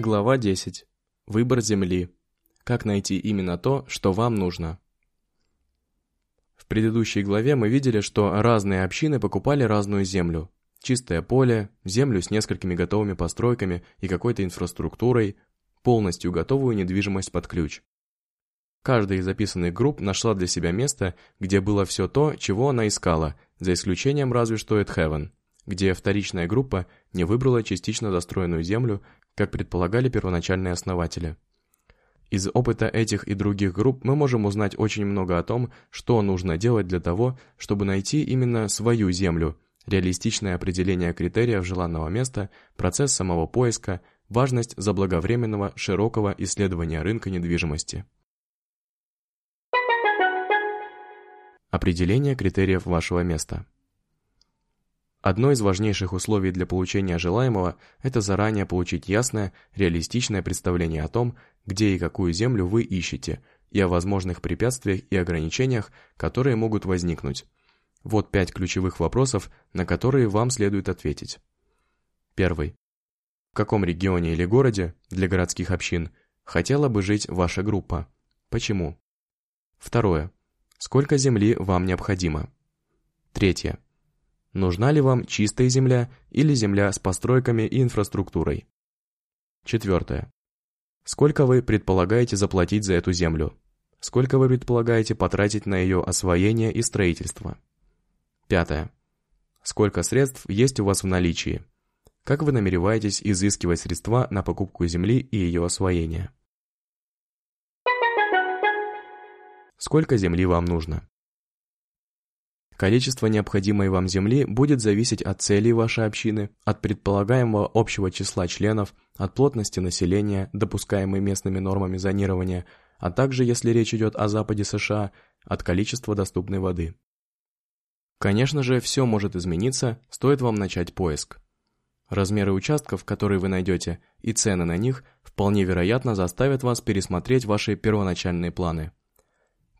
Глава 10. Выбор земли. Как найти именно то, что вам нужно. В предыдущей главе мы видели, что разные общины покупали разную землю. Чистое поле, землю с несколькими готовыми постройками и какой-то инфраструктурой, полностью готовую недвижимость под ключ. Каждая из записанных групп нашла для себя место, где было все то, чего она искала, за исключением разве что Эдхевен, где вторичная группа не выбрала частично застроенную землю как предполагали первоначальные основатели. Из опыта этих и других групп мы можем узнать очень много о том, что нужно делать для того, чтобы найти именно свою землю, реалистичное определение критериев желанного места, процесс самого поиска, важность заблаговременного широкого исследования рынка недвижимости. Определение критериев вашего места. Одно из важнейших условий для получения желаемого – это заранее получить ясное, реалистичное представление о том, где и какую землю вы ищете, и о возможных препятствиях и ограничениях, которые могут возникнуть. Вот пять ключевых вопросов, на которые вам следует ответить. Первый. В каком регионе или городе, для городских общин, хотела бы жить ваша группа? Почему? Второе. Сколько земли вам необходимо? Третье. Нужна ли вам чистая земля или земля с постройками и инфраструктурой? Четвертое. Сколько вы предполагаете заплатить за эту землю? Сколько вы предполагаете потратить на ее освоение и строительство? Пятое. Сколько средств есть у вас в наличии? Как вы намереваетесь изыскивать средства на покупку земли и ее освоение? Сколько земли вам нужно? Количество необходимой вам земли будет зависеть от целей вашей общины, от предполагаемого общего числа членов, от плотности населения, допускаемой местными нормами зонирования, а также, если речь идет о западе США, от количества доступной воды. Конечно же, все может измениться, стоит вам начать поиск. Размеры участков, которые вы найдете, и цены на них, вполне вероятно заставят вас пересмотреть ваши первоначальные планы.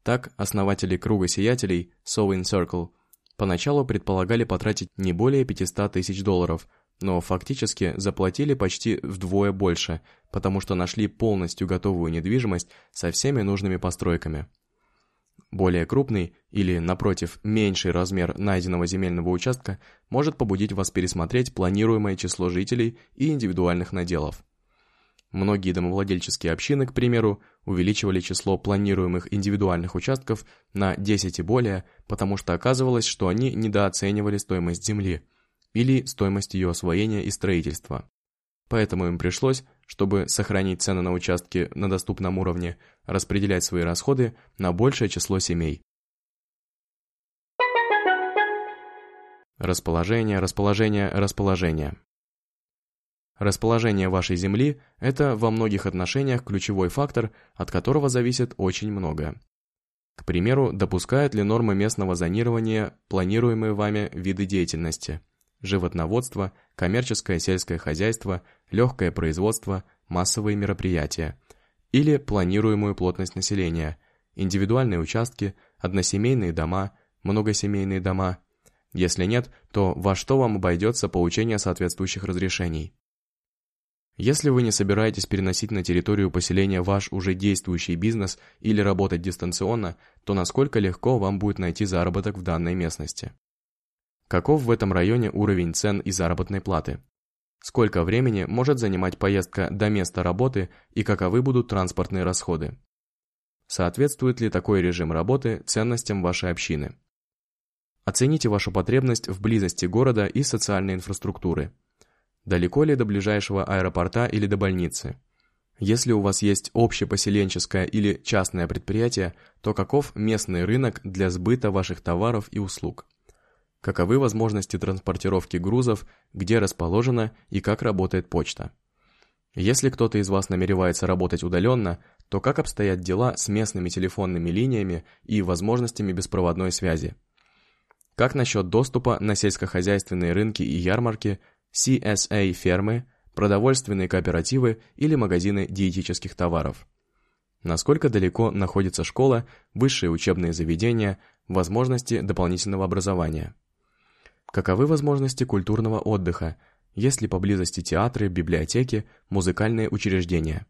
Так, основатели круга сиятелей, Sowing Circle, поначалу предполагали потратить не более 500 тысяч долларов, но фактически заплатили почти вдвое больше, потому что нашли полностью готовую недвижимость со всеми нужными постройками. Более крупный или, напротив, меньший размер найденного земельного участка может побудить вас пересмотреть планируемое число жителей и индивидуальных наделов. Многие домовладельческие общины, к примеру, увеличивали число планируемых индивидуальных участков на 10 и более, потому что оказывалось, что они недооценивали стоимость земли или стоимость ее освоения и строительства. Поэтому им пришлось, чтобы сохранить цены на участки на доступном уровне, распределять свои расходы на большее число семей. Расположение, расположение, расположение. Расположение вашей Земли – это во многих отношениях ключевой фактор, от которого зависит очень многое. К примеру, допускают ли нормы местного зонирования планируемые вами виды деятельности – животноводство, коммерческое сельское хозяйство, легкое производство, массовые мероприятия – или планируемую плотность населения, индивидуальные участки, односемейные дома, многосемейные дома. Если нет, то во что вам обойдется получение соответствующих разрешений? Если вы не собираетесь переносить на территорию поселения ваш уже действующий бизнес или работать дистанционно, то насколько легко вам будет найти заработок в данной местности? Каков в этом районе уровень цен и заработной платы? Сколько времени может занимать поездка до места работы и каковы будут транспортные расходы? Соответствует ли такой режим работы ценностям вашей общины? Оцените вашу потребность в близости города и социальной инфраструктуры – Далеко ли до ближайшего аэропорта или до больницы? Если у вас есть общепоселенческое или частное предприятие, то каков местный рынок для сбыта ваших товаров и услуг? Каковы возможности транспортировки грузов, где расположена и как работает почта? Если кто-то из вас намеревается работать удаленно, то как обстоят дела с местными телефонными линиями и возможностями беспроводной связи? Как насчет доступа на сельскохозяйственные рынки и ярмарки CSA-фермы, продовольственные кооперативы или магазины диетических товаров. Насколько далеко находится школа, высшие учебные заведения, возможности дополнительного образования. Каковы возможности культурного отдыха, есть ли поблизости театры, библиотеки, музыкальные учреждения.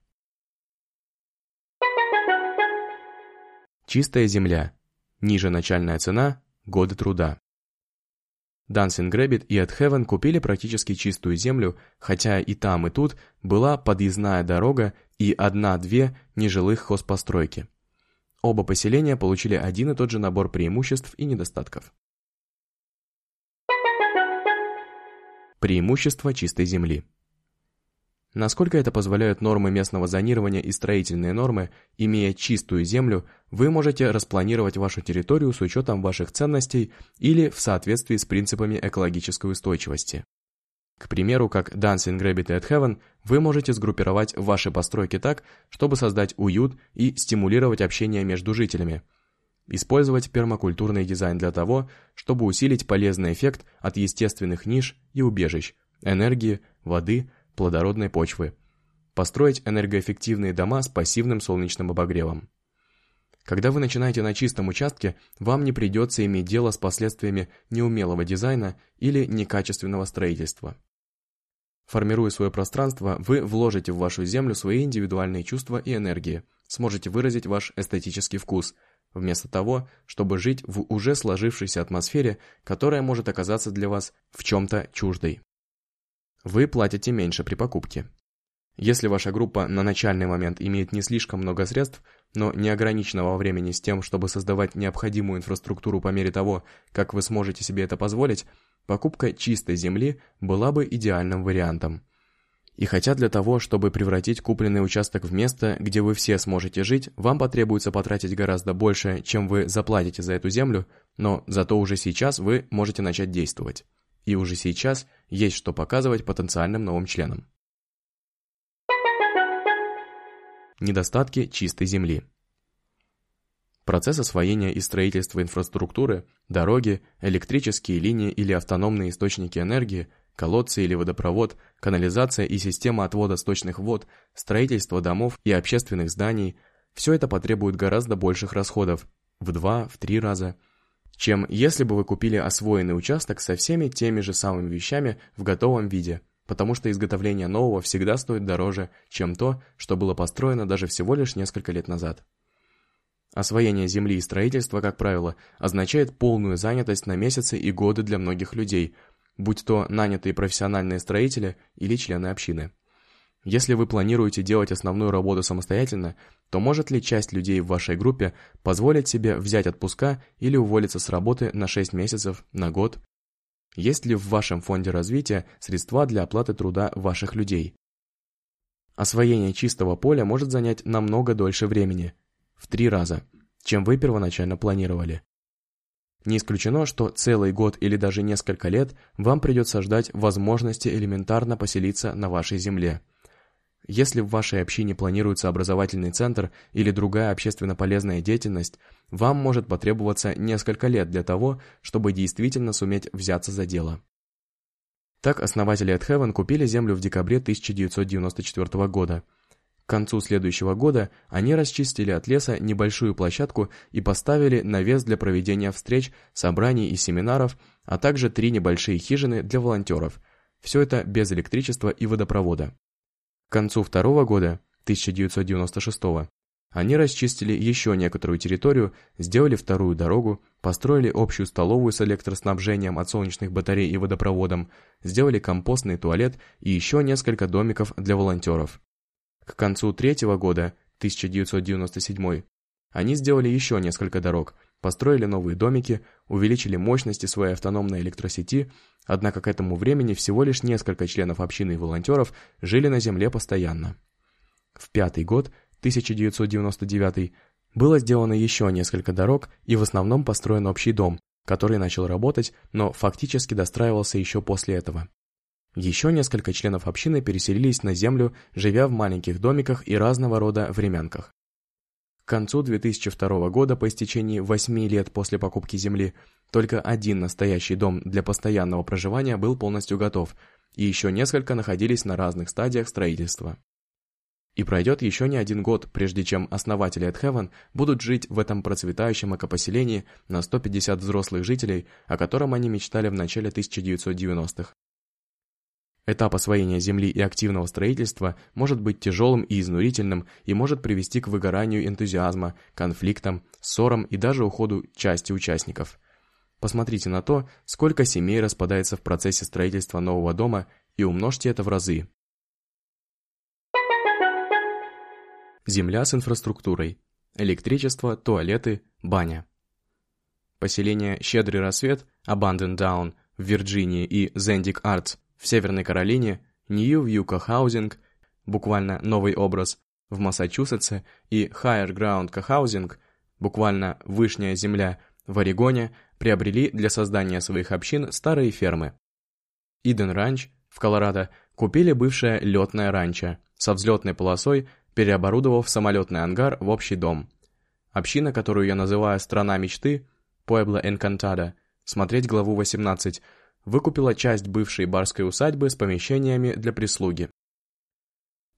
Чистая земля. Ниже начальная цена – годы труда. Dancing Rabbit и At Heaven купили практически чистую землю, хотя и там, и тут была подъездная дорога и одна-две нежилых хозпостройки. Оба поселения получили один и тот же набор преимуществ и недостатков. Преимущества чистой земли. Насколько это позволяют нормы местного зонирования и строительные нормы, имея чистую землю, вы можете распланировать вашу территорию с учетом ваших ценностей или в соответствии с принципами экологической устойчивости. К примеру, как Dancing Rabbit At Heaven, вы можете сгруппировать ваши постройки так, чтобы создать уют и стимулировать общение между жителями. Использовать пермакультурный дизайн для того, чтобы усилить полезный эффект от естественных ниш и убежищ, энергии, воды, плодородной почвы. Построить энергоэффективные дома с пассивным солнечным обогревом. Когда вы начинаете на чистом участке, вам не придется иметь дело с последствиями неумелого дизайна или некачественного строительства. Формируя свое пространство, вы вложите в вашу землю свои индивидуальные чувства и энергии, сможете выразить ваш эстетический вкус, вместо того, чтобы жить в уже сложившейся атмосфере, которая может оказаться для вас в чем-то чуждой вы платите меньше при покупке. Если ваша группа на начальный момент имеет не слишком много средств, но неограниченного времени с тем, чтобы создавать необходимую инфраструктуру по мере того, как вы сможете себе это позволить, покупка чистой земли была бы идеальным вариантом. И хотя для того, чтобы превратить купленный участок в место, где вы все сможете жить, вам потребуется потратить гораздо больше, чем вы заплатите за эту землю, но зато уже сейчас вы можете начать действовать и уже сейчас есть что показывать потенциальным новым членам. Недостатки чистой земли. Процесс освоения и строительства инфраструктуры, дороги, электрические линии или автономные источники энергии, колодцы или водопровод, канализация и система отвода сточных вод, строительство домов и общественных зданий – все это потребует гораздо больших расходов, в два, в три раза – чем если бы вы купили освоенный участок со всеми теми же самыми вещами в готовом виде, потому что изготовление нового всегда стоит дороже, чем то, что было построено даже всего лишь несколько лет назад. Освоение земли и строительство, как правило, означает полную занятость на месяцы и годы для многих людей, будь то нанятые профессиональные строители или члены общины. Если вы планируете делать основную работу самостоятельно, то может ли часть людей в вашей группе позволить себе взять отпуска или уволиться с работы на 6 месяцев, на год? Есть ли в вашем фонде развития средства для оплаты труда ваших людей? Освоение чистого поля может занять намного дольше времени, в три раза, чем вы первоначально планировали. Не исключено, что целый год или даже несколько лет вам придется ждать возможности элементарно поселиться на вашей земле – если в вашей общине планируется образовательный центр или другая общественно полезная деятельность, вам может потребоваться несколько лет для того, чтобы действительно суметь взяться за дело. Так основатели Heaven купили землю в декабре 1994 года. К концу следующего года они расчистили от леса небольшую площадку и поставили навес для проведения встреч, собраний и семинаров, а также три небольшие хижины для волонтеров. Все это без электричества и водопровода. К концу второго года, 1996 они расчистили еще некоторую территорию, сделали вторую дорогу, построили общую столовую с электроснабжением от солнечных батарей и водопроводом, сделали компостный туалет и еще несколько домиков для волонтеров. К концу третьего года, 1997 они сделали еще несколько дорог, построили новые домики, увеличили мощности своей автономной электросети, однако к этому времени всего лишь несколько членов общины и волонтеров жили на земле постоянно. В пятый год, 1999, было сделано еще несколько дорог и в основном построен общий дом, который начал работать, но фактически достраивался еще после этого. Еще несколько членов общины переселились на землю, живя в маленьких домиках и разного рода времянках. К концу 2002 года, по истечении 8 лет после покупки земли, только один настоящий дом для постоянного проживания был полностью готов, и еще несколько находились на разных стадиях строительства. И пройдет еще не один год, прежде чем основатели Heaven будут жить в этом процветающем экопоселении на 150 взрослых жителей, о котором они мечтали в начале 1990-х. Этап освоения земли и активного строительства может быть тяжелым и изнурительным и может привести к выгоранию энтузиазма, конфликтам, ссорам и даже уходу части участников. Посмотрите на то, сколько семей распадается в процессе строительства нового дома и умножьте это в разы. Земля с инфраструктурой. Электричество, туалеты, баня. Поселения «Щедрый рассвет» Abandon Down в Вирджинии и Зендик Артс в Северной Каролине, Нью Вьюка Хаузинг, буквально «Новый образ» в Массачусетсе и Higher Ground Cohousing, буквально «Вышняя земля» в Орегоне, приобрели для создания своих общин старые фермы. Иден Ранч в Колорадо купили бывшее летное ранчо со взлетной полосой, переоборудовав самолетный ангар в общий дом. Община, которую я называю «Страна мечты», Pueblo Encantada, смотреть главу 18, выкупила часть бывшей барской усадьбы с помещениями для прислуги.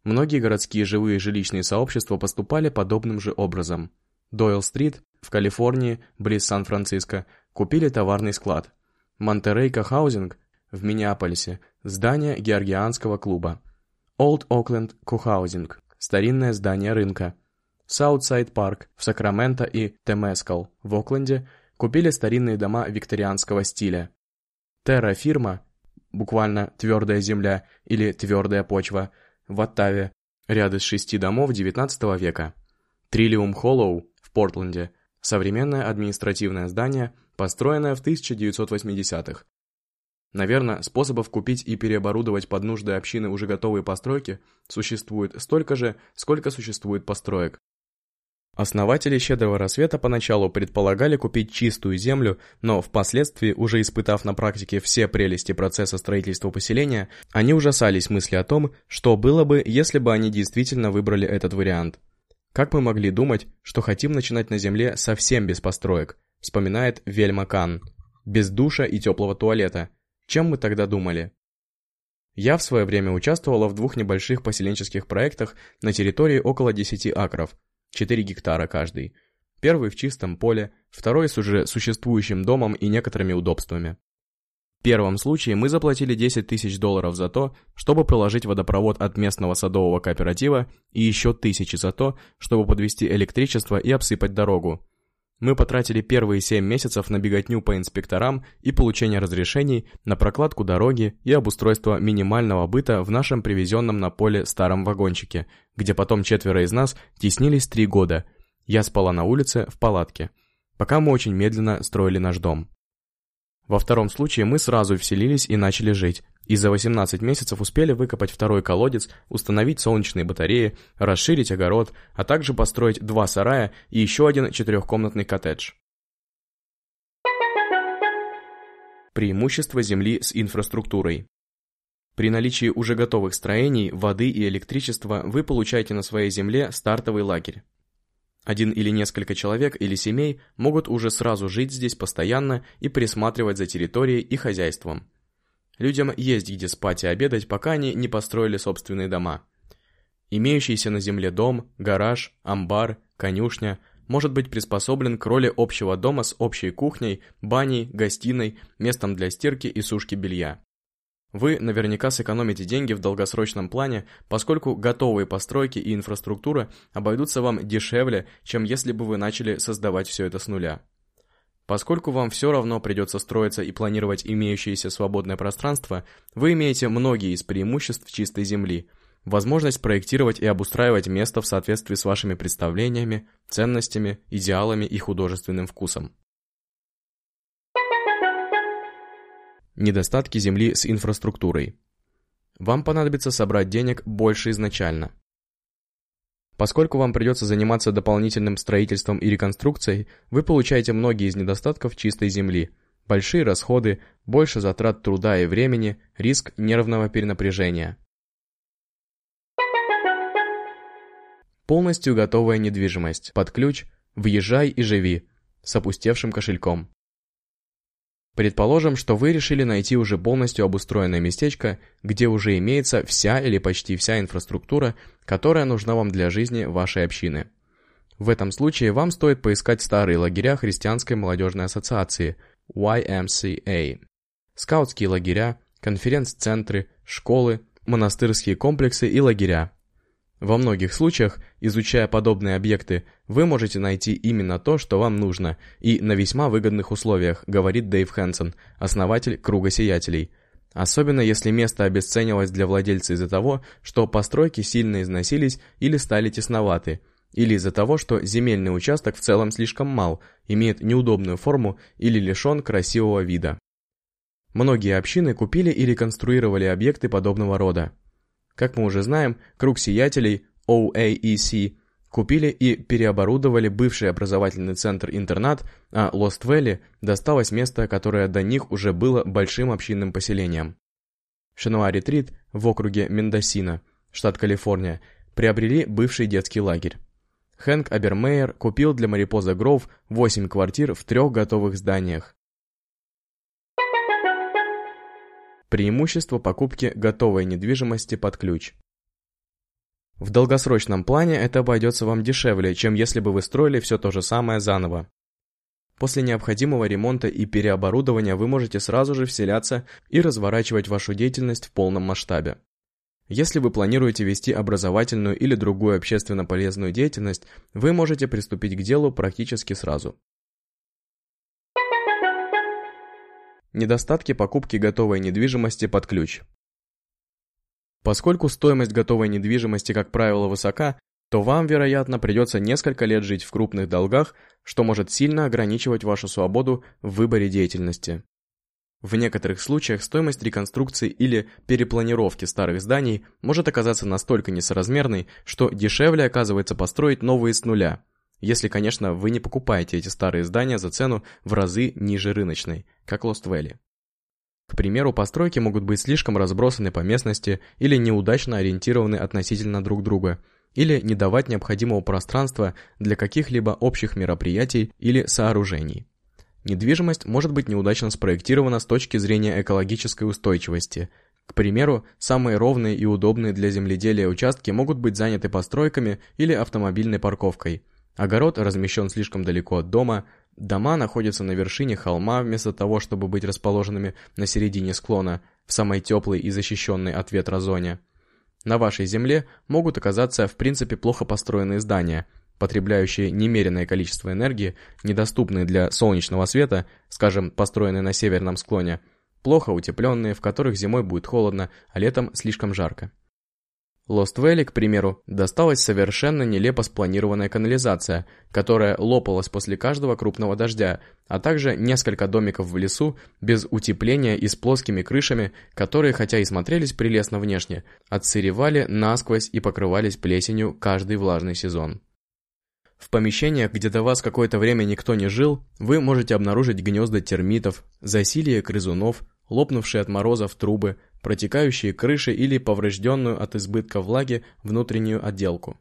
Многие городские живые жилищные сообщества поступали подобным же образом. Дойл-стрит в Калифорнии, близ Сан-Франциско, купили товарный склад. Монтерей Кохаузинг в Миннеаполисе – здание Георгианского клуба. Олд Окленд Кохаузинг – старинное здание рынка. Саутсайд Парк в Сакраменто и Темескал в Окленде купили старинные дома викторианского стиля. Терра-фирма, буквально «твердая земля» или «твердая почва», в Оттаве, ряд из шести домов XIX века. Триллиум Холлоу в Портленде, современное административное здание, построенное в 1980-х. Наверное, способов купить и переоборудовать под нужды общины уже готовые постройки существует столько же, сколько существует построек. Основатели «Щедрого рассвета» поначалу предполагали купить чистую землю, но впоследствии, уже испытав на практике все прелести процесса строительства поселения, они ужасались мысли о том, что было бы, если бы они действительно выбрали этот вариант. «Как мы могли думать, что хотим начинать на земле совсем без построек?» вспоминает Вельма Кан. «Без душа и теплого туалета. Чем мы тогда думали?» Я в свое время участвовала в двух небольших поселенческих проектах на территории около 10 акров – 4 гектара каждый. Первый в чистом поле, второй с уже существующим домом и некоторыми удобствами. В первом случае мы заплатили 10 тысяч долларов за то, чтобы проложить водопровод от местного садового кооператива и еще тысячи за то, чтобы подвести электричество и обсыпать дорогу. Мы потратили первые 7 месяцев на беготню по инспекторам и получение разрешений на прокладку дороги и обустройство минимального быта в нашем привезенном на поле старом вагончике, где потом четверо из нас теснились три года. Я спала на улице в палатке, пока мы очень медленно строили наш дом. Во втором случае мы сразу вселились и начали жить, и за 18 месяцев успели выкопать второй колодец, установить солнечные батареи, расширить огород, а также построить два сарая и еще один четырехкомнатный коттедж. Преимущество земли с инфраструктурой. При наличии уже готовых строений, воды и электричества вы получаете на своей земле стартовый лагерь. Один или несколько человек или семей могут уже сразу жить здесь постоянно и присматривать за территорией и хозяйством. Людям есть где спать и обедать, пока они не построили собственные дома. Имеющийся на земле дом, гараж, амбар, конюшня может быть приспособлен к роли общего дома с общей кухней, баней, гостиной, местом для стирки и сушки белья. Вы наверняка сэкономите деньги в долгосрочном плане, поскольку готовые постройки и инфраструктура обойдутся вам дешевле, чем если бы вы начали создавать все это с нуля. Поскольку вам все равно придется строиться и планировать имеющееся свободное пространство, вы имеете многие из преимуществ чистой земли. Возможность проектировать и обустраивать место в соответствии с вашими представлениями, ценностями, идеалами и художественным вкусом. Недостатки земли с инфраструктурой. Вам понадобится собрать денег больше изначально. Поскольку вам придется заниматься дополнительным строительством и реконструкцией, вы получаете многие из недостатков чистой земли. Большие расходы, больше затрат труда и времени, риск нервного перенапряжения. Полностью готовая недвижимость. Под ключ «Въезжай и живи» с опустевшим кошельком. Предположим, что вы решили найти уже полностью обустроенное местечко, где уже имеется вся или почти вся инфраструктура, которая нужна вам для жизни вашей общины. В этом случае вам стоит поискать старые лагеря Христианской молодежной ассоциации YMCA, скаутские лагеря, конференц-центры, школы, монастырские комплексы и лагеря. Во многих случаях, изучая подобные объекты, вы можете найти именно то, что вам нужно, и на весьма выгодных условиях, говорит Дэйв Хэнсон, основатель Круга Сиятелей. Особенно если место обесценилось для владельца из-за того, что постройки сильно износились или стали тесноваты, или из-за того, что земельный участок в целом слишком мал, имеет неудобную форму или лишен красивого вида. Многие общины купили и реконструировали объекты подобного рода. Как мы уже знаем, Круг Сиятелей, OAEC, купили и переоборудовали бывший образовательный центр-интернат, а Лост-Вэлли досталось место, которое до них уже было большим общинным поселением. Шинуа-Ретрит в округе Мендосино, штат Калифорния, приобрели бывший детский лагерь. Хэнк Абермейер купил для Марипоза Гроув 8 квартир в трех готовых зданиях. Преимущество покупки готовой недвижимости под ключ. В долгосрочном плане это обойдется вам дешевле, чем если бы вы строили все то же самое заново. После необходимого ремонта и переоборудования вы можете сразу же вселяться и разворачивать вашу деятельность в полном масштабе. Если вы планируете вести образовательную или другую общественно полезную деятельность, вы можете приступить к делу практически сразу. Недостатки покупки готовой недвижимости под ключ. Поскольку стоимость готовой недвижимости, как правило, высока, то вам, вероятно, придется несколько лет жить в крупных долгах, что может сильно ограничивать вашу свободу в выборе деятельности. В некоторых случаях стоимость реконструкции или перепланировки старых зданий может оказаться настолько несоразмерной, что дешевле оказывается построить новые с нуля, если, конечно, вы не покупаете эти старые здания за цену в разы ниже рыночной, как Lost Valley. К примеру, постройки могут быть слишком разбросаны по местности или неудачно ориентированы относительно друг друга, или не давать необходимого пространства для каких-либо общих мероприятий или сооружений. Недвижимость может быть неудачно спроектирована с точки зрения экологической устойчивости. К примеру, самые ровные и удобные для земледелия участки могут быть заняты постройками или автомобильной парковкой. Огород размещен слишком далеко от дома, дома находятся на вершине холма вместо того, чтобы быть расположенными на середине склона, в самой теплой и защищенной от ветра зоне. На вашей земле могут оказаться в принципе плохо построенные здания – потребляющие немеренное количество энергии, недоступные для солнечного света, скажем, построенные на северном склоне, плохо утепленные, в которых зимой будет холодно, а летом слишком жарко. Лост Вэлли, к примеру, досталась совершенно нелепо спланированная канализация, которая лопалась после каждого крупного дождя, а также несколько домиков в лесу без утепления и с плоскими крышами, которые, хотя и смотрелись прелестно внешне, отсыревали насквозь и покрывались плесенью каждый влажный сезон. В помещениях, где до вас какое-то время никто не жил, вы можете обнаружить гнезда термитов, засилье грызунов, лопнувшие от морозов трубы, протекающие крыши или поврежденную от избытка влаги внутреннюю отделку.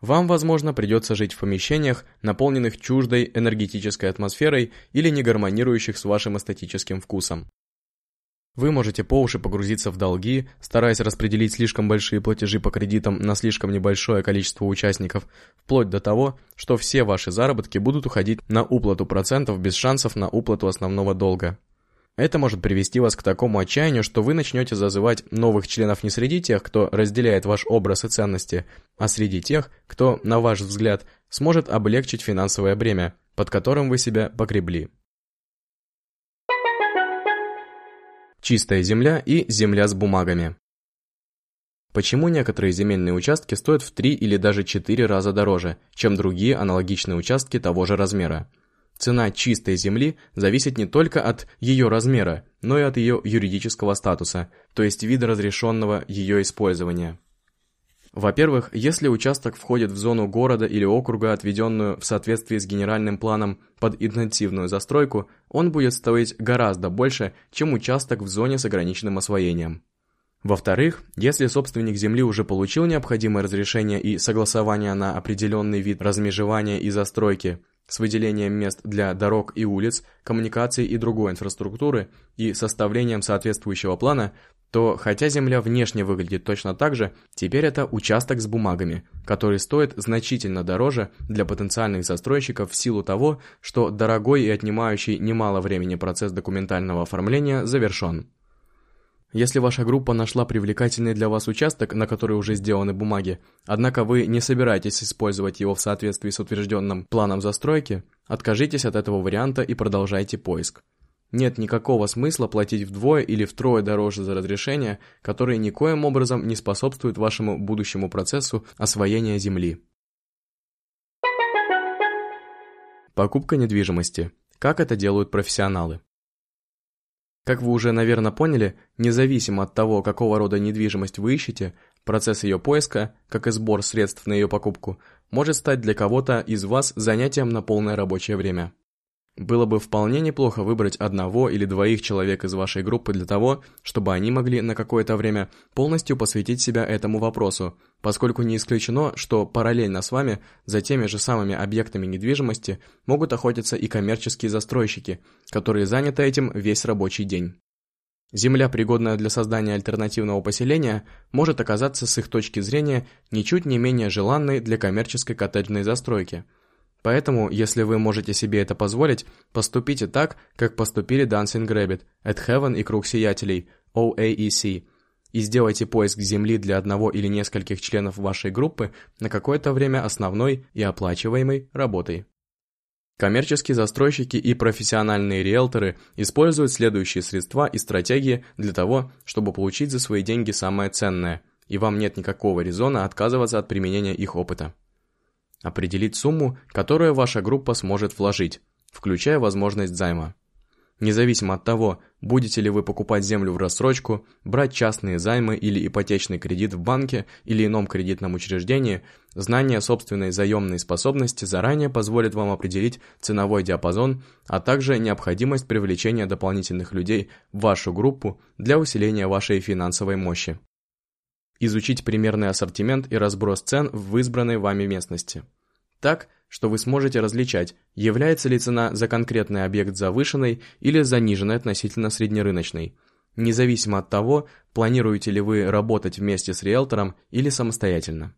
Вам, возможно, придется жить в помещениях, наполненных чуждой энергетической атмосферой или не гармонирующих с вашим эстетическим вкусом. Вы можете по уши погрузиться в долги, стараясь распределить слишком большие платежи по кредитам на слишком небольшое количество участников, вплоть до того, что все ваши заработки будут уходить на уплату процентов без шансов на уплату основного долга. Это может привести вас к такому отчаянию, что вы начнете зазывать новых членов не среди тех, кто разделяет ваш образ и ценности, а среди тех, кто, на ваш взгляд, сможет облегчить финансовое бремя, под которым вы себя погребли. чистая земля и земля с бумагами. Почему некоторые земельные участки стоят в 3 или даже 4 раза дороже, чем другие аналогичные участки того же размера? Цена чистой земли зависит не только от ее размера, но и от ее юридического статуса, то есть вида разрешенного ее использования. Во-первых, если участок входит в зону города или округа, отведенную в соответствии с генеральным планом под интенсивную застройку, он будет стоить гораздо больше, чем участок в зоне с ограниченным освоением. Во-вторых, если собственник земли уже получил необходимое разрешение и согласование на определенный вид размежевания и застройки с выделением мест для дорог и улиц, коммуникаций и другой инфраструктуры и составлением соответствующего плана, то хотя земля внешне выглядит точно так же, теперь это участок с бумагами, который стоит значительно дороже для потенциальных застройщиков в силу того, что дорогой и отнимающий немало времени процесс документального оформления завершен. Если ваша группа нашла привлекательный для вас участок, на который уже сделаны бумаги, однако вы не собираетесь использовать его в соответствии с утвержденным планом застройки, откажитесь от этого варианта и продолжайте поиск. Нет никакого смысла платить вдвое или втрое дороже за разрешения, которые никоим образом не способствуют вашему будущему процессу освоения земли. Покупка недвижимости. Как это делают профессионалы? Как вы уже, наверное, поняли, независимо от того, какого рода недвижимость вы ищете, процесс ее поиска, как и сбор средств на ее покупку, может стать для кого-то из вас занятием на полное рабочее время. Было бы вполне неплохо выбрать одного или двоих человек из вашей группы для того, чтобы они могли на какое-то время полностью посвятить себя этому вопросу, поскольку не исключено, что параллельно с вами за теми же самыми объектами недвижимости могут охотиться и коммерческие застройщики, которые заняты этим весь рабочий день. Земля, пригодная для создания альтернативного поселения, может оказаться с их точки зрения ничуть не менее желанной для коммерческой коттеджной застройки – Поэтому, если вы можете себе это позволить, поступите так, как поступили Dancing Rabbit, At Heaven и Круг Сиятелей, OAEC, и сделайте поиск Земли для одного или нескольких членов вашей группы на какое-то время основной и оплачиваемой работой. Коммерческие застройщики и профессиональные риэлторы используют следующие средства и стратегии для того, чтобы получить за свои деньги самое ценное, и вам нет никакого резона отказываться от применения их опыта. Определить сумму, которую ваша группа сможет вложить, включая возможность займа. Независимо от того, будете ли вы покупать землю в рассрочку, брать частные займы или ипотечный кредит в банке или ином кредитном учреждении, знание собственной заемной способности заранее позволит вам определить ценовой диапазон, а также необходимость привлечения дополнительных людей в вашу группу для усиления вашей финансовой мощи изучить примерный ассортимент и разброс цен в избранной вами местности. Так, что вы сможете различать, является ли цена за конкретный объект завышенной или заниженной относительно среднерыночной, независимо от того, планируете ли вы работать вместе с риэлтором или самостоятельно.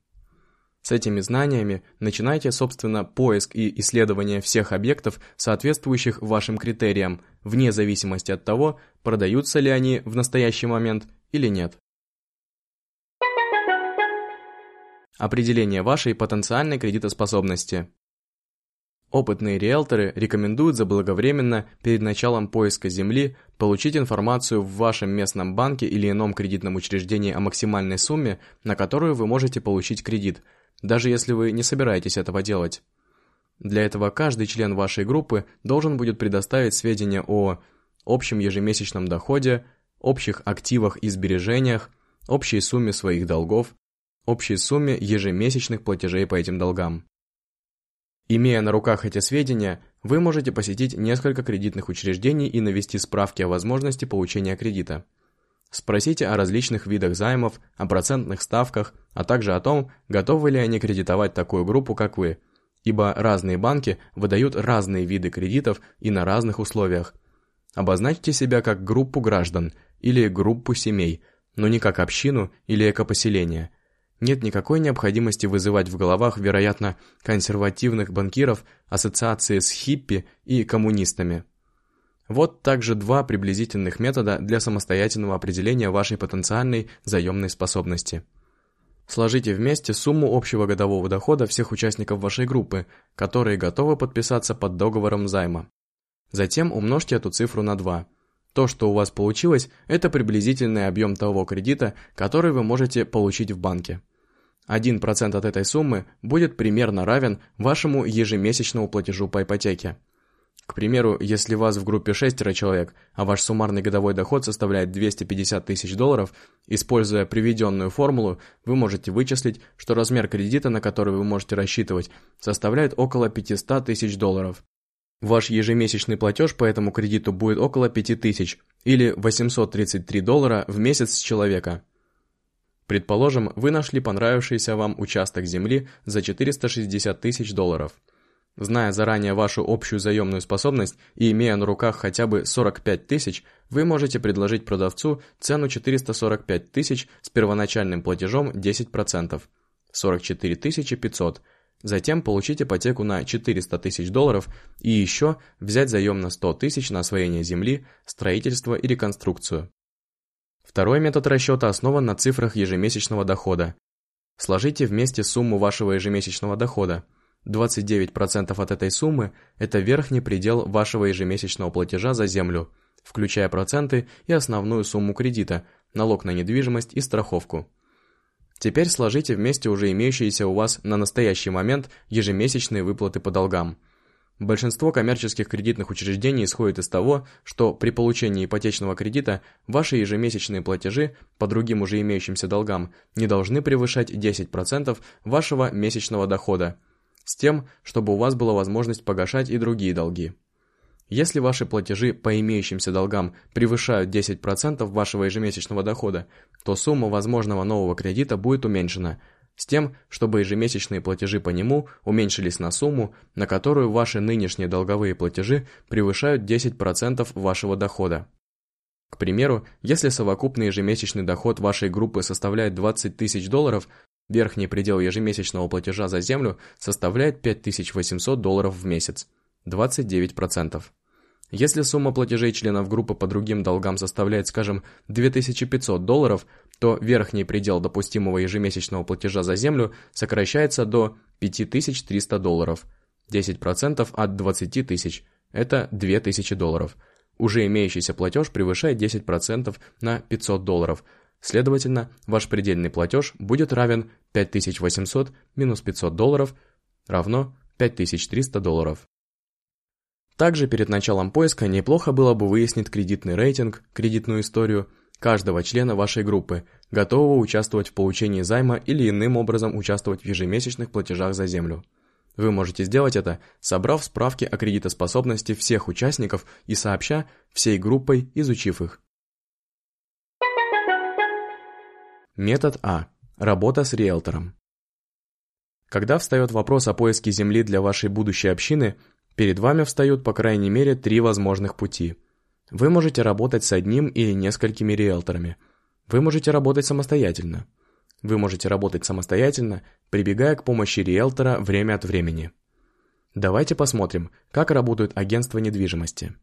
С этими знаниями начинайте, собственно, поиск и исследование всех объектов, соответствующих вашим критериям, вне зависимости от того, продаются ли они в настоящий момент или нет. Определение вашей потенциальной кредитоспособности. Опытные риэлторы рекомендуют заблаговременно перед началом поиска земли получить информацию в вашем местном банке или ином кредитном учреждении о максимальной сумме, на которую вы можете получить кредит, даже если вы не собираетесь этого делать. Для этого каждый член вашей группы должен будет предоставить сведения о общем ежемесячном доходе, общих активах и сбережениях, общей сумме своих долгов, общей сумме ежемесячных платежей по этим долгам. Имея на руках эти сведения, вы можете посетить несколько кредитных учреждений и навести справки о возможности получения кредита. Спросите о различных видах займов, о процентных ставках, а также о том, готовы ли они кредитовать такую группу, как вы, ибо разные банки выдают разные виды кредитов и на разных условиях. Обозначьте себя как группу граждан или группу семей, но не как общину или экопоселение – нет никакой необходимости вызывать в головах, вероятно, консервативных банкиров ассоциации с хиппи и коммунистами. Вот также два приблизительных метода для самостоятельного определения вашей потенциальной заемной способности. Сложите вместе сумму общего годового дохода всех участников вашей группы, которые готовы подписаться под договором займа. Затем умножьте эту цифру на 2. То, что у вас получилось, это приблизительный объем того кредита, который вы можете получить в банке. 1% от этой суммы будет примерно равен вашему ежемесячному платежу по ипотеке. К примеру, если вас в группе шестеро человек, а ваш суммарный годовой доход составляет 250 тысяч долларов, используя приведенную формулу, вы можете вычислить, что размер кредита, на который вы можете рассчитывать, составляет около 500 тысяч долларов. Ваш ежемесячный платеж по этому кредиту будет около 5000 или 833 доллара в месяц с человека. Предположим, вы нашли понравившийся вам участок земли за 460 тысяч долларов. Зная заранее вашу общую заемную способность и имея на руках хотя бы 45 тысяч, вы можете предложить продавцу цену 445 тысяч с первоначальным платежом 10%, 44 500, затем получить ипотеку на 400 тысяч долларов и еще взять заем на 100 тысяч на освоение земли, строительство и реконструкцию. Второй метод расчета основан на цифрах ежемесячного дохода. Сложите вместе сумму вашего ежемесячного дохода. 29% от этой суммы – это верхний предел вашего ежемесячного платежа за землю, включая проценты и основную сумму кредита, налог на недвижимость и страховку. Теперь сложите вместе уже имеющиеся у вас на настоящий момент ежемесячные выплаты по долгам. Большинство коммерческих кредитных учреждений исходит из того, что при получении ипотечного кредита ваши ежемесячные платежи по другим уже имеющимся долгам не должны превышать 10% вашего месячного дохода, с тем, чтобы у вас была возможность погашать и другие долги. Если ваши платежи по имеющимся долгам превышают 10% вашего ежемесячного дохода, то сумма возможного нового кредита будет уменьшена, с тем, чтобы ежемесячные платежи по нему уменьшились на сумму, на которую ваши нынешние долговые платежи превышают 10% вашего дохода. К примеру, если совокупный ежемесячный доход вашей группы составляет 20 тысяч долларов, верхний предел ежемесячного платежа за землю составляет 5800 долларов в месяц. 29%. Если сумма платежей членов группы по другим долгам составляет, скажем, 2500 долларов, то верхний предел допустимого ежемесячного платежа за землю сокращается до 5300 долларов. 10% от 20 тысяч – это 2000 долларов. Уже имеющийся платеж превышает 10% на 500 долларов. Следовательно, ваш предельный платеж будет равен 5800 минус 500 долларов равно 5300 долларов. Также перед началом поиска неплохо было бы выяснить кредитный рейтинг, кредитную историю каждого члена вашей группы, готового участвовать в получении займа или иным образом участвовать в ежемесячных платежах за землю. Вы можете сделать это, собрав справки о кредитоспособности всех участников и сообща всей группой, изучив их. Метод А. Работа с риэлтором. Когда встает вопрос о поиске земли для вашей будущей общины, Перед вами встают по крайней мере три возможных пути. Вы можете работать с одним или несколькими риэлторами. Вы можете работать самостоятельно. Вы можете работать самостоятельно, прибегая к помощи риэлтора время от времени. Давайте посмотрим, как работают агентства недвижимости.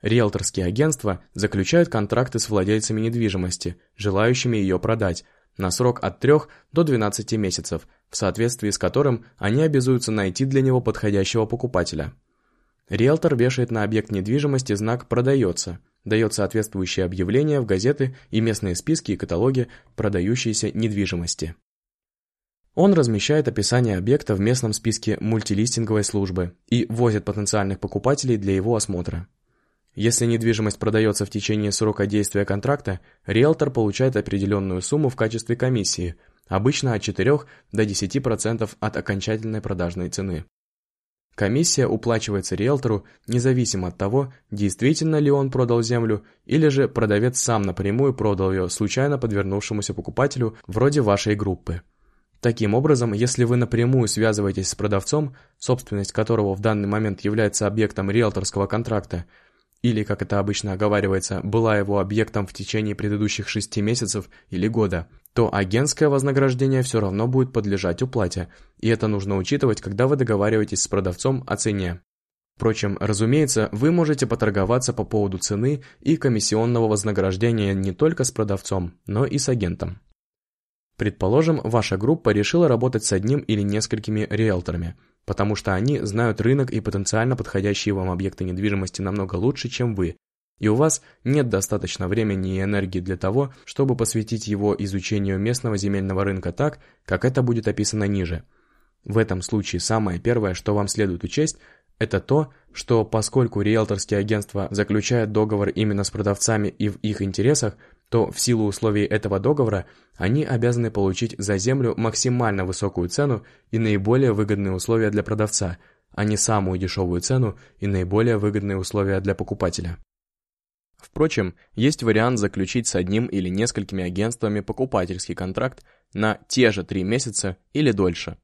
Риэлторские агентства заключают контракты с владельцами недвижимости, желающими ее продать, на срок от 3 до 12 месяцев, в соответствии с которым они обязуются найти для него подходящего покупателя. Риэлтор вешает на объект недвижимости знак «Продается», дает соответствующее объявление в газеты и местные списки и каталоги продающейся недвижимости. Он размещает описание объекта в местном списке мультилистинговой службы и возит потенциальных покупателей для его осмотра. Если недвижимость продается в течение срока действия контракта, риэлтор получает определенную сумму в качестве комиссии, обычно от 4 до 10% от окончательной продажной цены. Комиссия уплачивается риэлтору независимо от того, действительно ли он продал землю, или же продавец сам напрямую продал ее случайно подвернувшемуся покупателю вроде вашей группы. Таким образом, если вы напрямую связываетесь с продавцом, собственность которого в данный момент является объектом риэлторского контракта, или, как это обычно оговаривается, была его объектом в течение предыдущих шести месяцев или года, то агентское вознаграждение все равно будет подлежать уплате, и это нужно учитывать, когда вы договариваетесь с продавцом о цене. Впрочем, разумеется, вы можете поторговаться по поводу цены и комиссионного вознаграждения не только с продавцом, но и с агентом. Предположим, ваша группа решила работать с одним или несколькими риэлторами – потому что они знают рынок и потенциально подходящие вам объекты недвижимости намного лучше, чем вы, и у вас нет достаточно времени и энергии для того, чтобы посвятить его изучению местного земельного рынка так, как это будет описано ниже. В этом случае самое первое, что вам следует учесть, это то, что поскольку риэлторские агентства заключают договор именно с продавцами и в их интересах, то в силу условий этого договора они обязаны получить за землю максимально высокую цену и наиболее выгодные условия для продавца, а не самую дешевую цену и наиболее выгодные условия для покупателя. Впрочем, есть вариант заключить с одним или несколькими агентствами покупательский контракт на те же три месяца или дольше.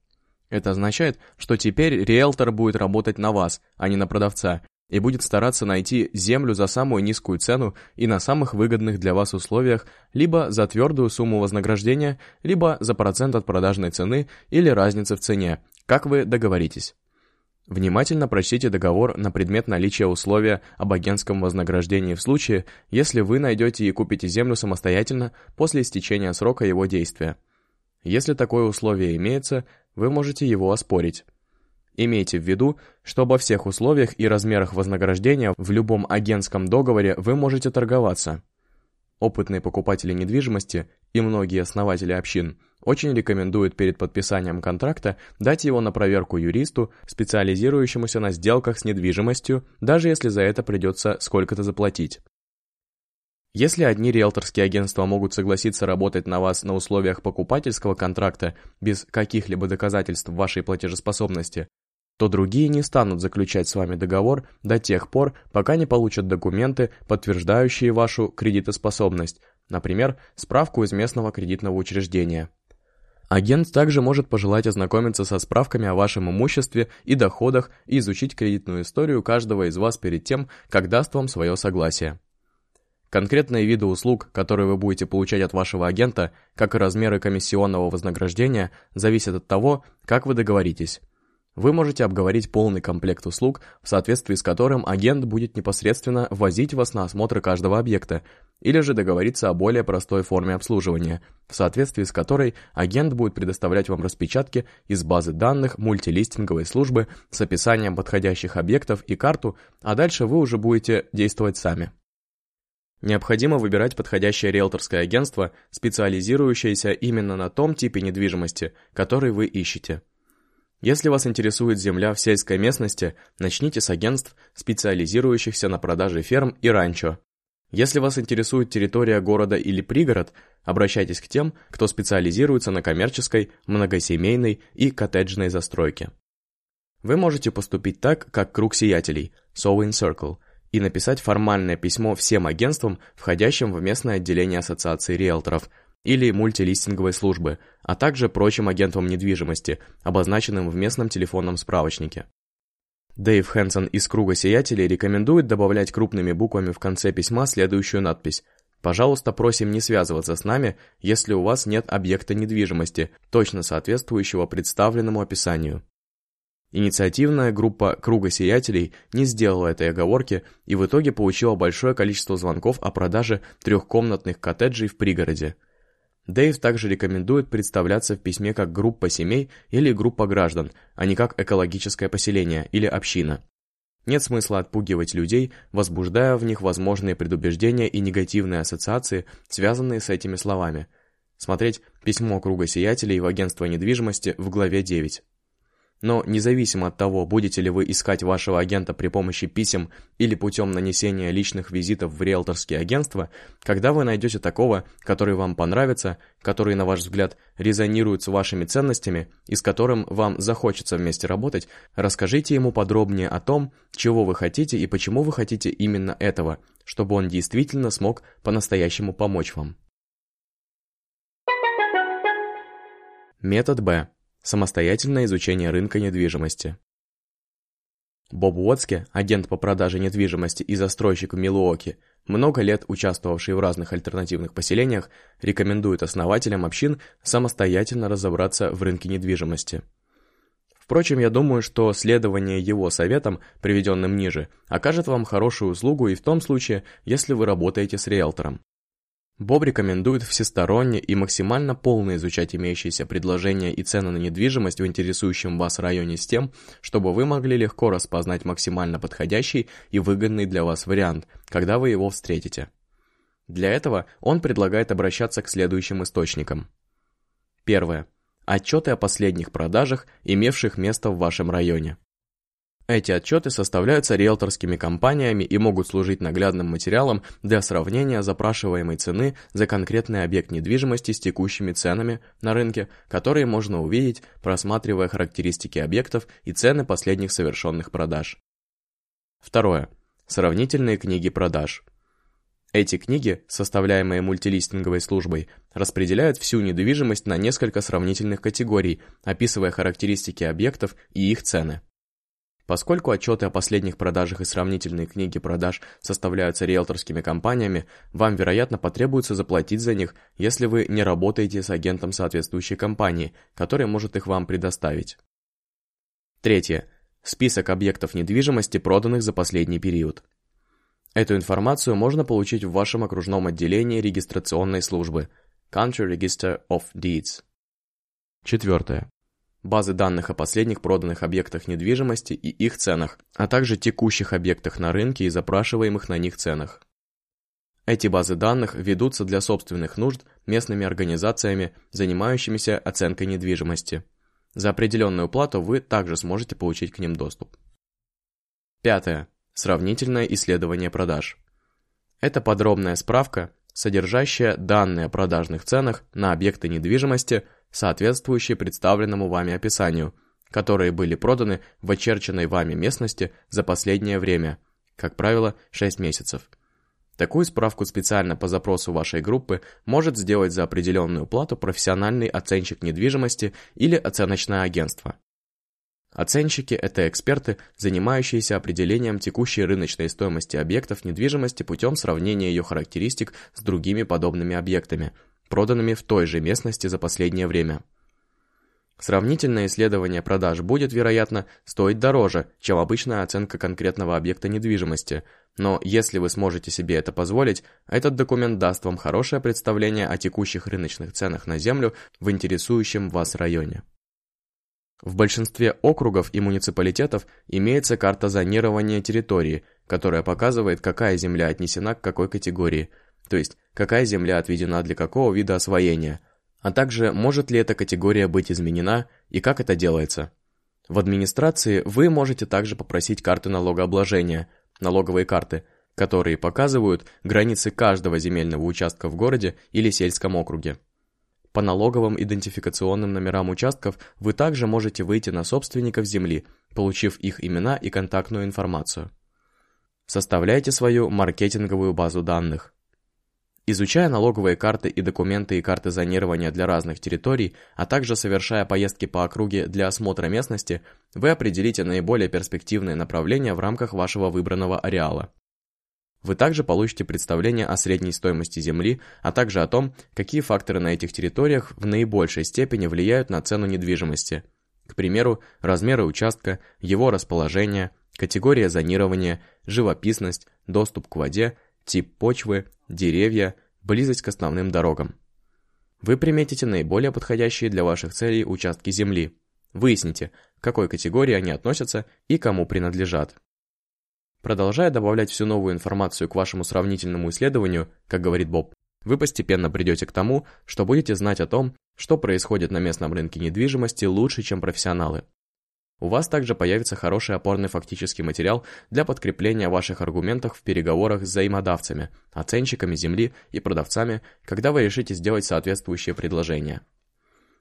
Это означает, что теперь риэлтор будет работать на вас, а не на продавца, и будет стараться найти землю за самую низкую цену и на самых выгодных для вас условиях, либо за твердую сумму вознаграждения, либо за процент от продажной цены или разницы в цене, как вы договоритесь. Внимательно прочтите договор на предмет наличия условия об агентском вознаграждении в случае, если вы найдете и купите землю самостоятельно после истечения срока его действия. Если такое условие имеется, вы можете его оспорить. Имейте в виду, что обо всех условиях и размерах вознаграждения в любом агентском договоре вы можете торговаться. Опытные покупатели недвижимости и многие основатели общин очень рекомендуют перед подписанием контракта дать его на проверку юристу, специализирующемуся на сделках с недвижимостью, даже если за это придется сколько-то заплатить. Если одни риэлторские агентства могут согласиться работать на вас на условиях покупательского контракта без каких-либо доказательств вашей платежеспособности, то другие не станут заключать с вами договор до тех пор, пока не получат документы, подтверждающие вашу кредитоспособность, например, справку из местного кредитного учреждения. Агент также может пожелать ознакомиться со справками о вашем имуществе и доходах и изучить кредитную историю каждого из вас перед тем, как даст вам свое согласие. Конкретные виды услуг, которые вы будете получать от вашего агента, как и размеры комиссионного вознаграждения, зависят от того, как вы договоритесь. Вы можете обговорить полный комплект услуг, в соответствии с которым агент будет непосредственно возить вас на осмотр каждого объекта, или же договориться о более простой форме обслуживания, в соответствии с которой агент будет предоставлять вам распечатки из базы данных мультилистинговой службы с описанием подходящих объектов и карту, а дальше вы уже будете действовать сами. Необходимо выбирать подходящее риэлторское агентство, специализирующееся именно на том типе недвижимости, который вы ищете. Если вас интересует земля в сельской местности, начните с агентств, специализирующихся на продаже ферм и ранчо. Если вас интересует территория города или пригород, обращайтесь к тем, кто специализируется на коммерческой, многосемейной и коттеджной застройке. Вы можете поступить так, как круг сиятелей, Sowing Circle, и написать формальное письмо всем агентствам, входящим в местное отделение Ассоциации риэлторов – или мультилистинговой службы, а также прочим агентам недвижимости, обозначенным в местном телефонном справочнике. Дэйв Хэнсон из Круга Сиятелей рекомендует добавлять крупными буквами в конце письма следующую надпись «Пожалуйста, просим не связываться с нами, если у вас нет объекта недвижимости, точно соответствующего представленному описанию». Инициативная группа Круга Сиятелей не сделала этой оговорки и в итоге получила большое количество звонков о продаже трехкомнатных коттеджей в пригороде – Дэйв также рекомендует представляться в письме как группа семей или группа граждан, а не как экологическое поселение или община. Нет смысла отпугивать людей, возбуждая в них возможные предубеждения и негативные ассоциации, связанные с этими словами. Смотреть письмо круга сиятелей в агентство недвижимости в главе 9. Но независимо от того, будете ли вы искать вашего агента при помощи писем или путем нанесения личных визитов в риэлторские агентства, когда вы найдете такого, который вам понравится, который, на ваш взгляд, резонирует с вашими ценностями и с которым вам захочется вместе работать, расскажите ему подробнее о том, чего вы хотите и почему вы хотите именно этого, чтобы он действительно смог по-настоящему помочь вам. Метод Б. Самостоятельное изучение рынка недвижимости. Боб Уотски, агент по продаже недвижимости и застройщик в Милуоке, много лет участвовавший в разных альтернативных поселениях, рекомендует основателям общин самостоятельно разобраться в рынке недвижимости. Впрочем, я думаю, что следование его советам, приведенным ниже, окажет вам хорошую услугу и в том случае, если вы работаете с риэлтором. Боб рекомендует всесторонне и максимально полно изучать имеющиеся предложения и цены на недвижимость в интересующем вас районе с тем, чтобы вы могли легко распознать максимально подходящий и выгодный для вас вариант, когда вы его встретите. Для этого он предлагает обращаться к следующим источникам. Первое. Отчеты о последних продажах, имевших место в вашем районе. Эти отчеты составляются риэлторскими компаниями и могут служить наглядным материалом для сравнения запрашиваемой цены за конкретный объект недвижимости с текущими ценами на рынке, которые можно увидеть, просматривая характеристики объектов и цены последних совершенных продаж. Второе. Сравнительные книги продаж. Эти книги, составляемые мультилистинговой службой, распределяют всю недвижимость на несколько сравнительных категорий, описывая характеристики объектов и их цены. Поскольку отчеты о последних продажах и сравнительные книги продаж составляются риэлторскими компаниями, вам, вероятно, потребуется заплатить за них, если вы не работаете с агентом соответствующей компании, который может их вам предоставить. Третье. список объектов недвижимости, проданных за последний период. Эту информацию можно получить в вашем окружном отделении регистрационной службы Country Register of Deeds. Четвертое. Базы данных о последних проданных объектах недвижимости и их ценах, а также текущих объектах на рынке и запрашиваемых на них ценах. Эти базы данных ведутся для собственных нужд местными организациями, занимающимися оценкой недвижимости. За определенную плату вы также сможете получить к ним доступ. Пятое. Сравнительное исследование продаж. Это подробная справка, содержащая данные о продажных ценах на объекты недвижимости, соответствующие представленному вами описанию, которые были проданы в очерченной вами местности за последнее время, как правило, 6 месяцев. Такую справку специально по запросу вашей группы может сделать за определенную плату профессиональный оценщик недвижимости или оценочное агентство. Оценщики – это эксперты, занимающиеся определением текущей рыночной стоимости объектов недвижимости путем сравнения ее характеристик с другими подобными объектами, проданными в той же местности за последнее время. Сравнительное исследование продаж будет, вероятно, стоить дороже, чем обычная оценка конкретного объекта недвижимости, но если вы сможете себе это позволить, этот документ даст вам хорошее представление о текущих рыночных ценах на землю в интересующем вас районе. В большинстве округов и муниципалитетов имеется карта зонирования территории, которая показывает, какая земля отнесена к какой категории, то есть какая земля отведена для какого вида освоения – а также может ли эта категория быть изменена и как это делается. В администрации вы можете также попросить карты налогообложения, налоговые карты, которые показывают границы каждого земельного участка в городе или сельском округе. По налоговым идентификационным номерам участков вы также можете выйти на собственников земли, получив их имена и контактную информацию. Составляйте свою маркетинговую базу данных. Изучая налоговые карты и документы и карты зонирования для разных территорий, а также совершая поездки по округе для осмотра местности, вы определите наиболее перспективные направления в рамках вашего выбранного ареала. Вы также получите представление о средней стоимости земли, а также о том, какие факторы на этих территориях в наибольшей степени влияют на цену недвижимости. К примеру, размеры участка, его расположение, категория зонирования, живописность, доступ к воде, тип почвы, деревья, близость к основным дорогам. Вы приметите наиболее подходящие для ваших целей участки земли. Выясните, к какой категории они относятся и кому принадлежат. Продолжая добавлять всю новую информацию к вашему сравнительному исследованию, как говорит Боб, вы постепенно придете к тому, что будете знать о том, что происходит на местном рынке недвижимости лучше, чем профессионалы. У вас также появится хороший опорный фактический материал для подкрепления ваших аргументов в переговорах с взаимодавцами, оценщиками земли и продавцами, когда вы решите сделать соответствующее предложение.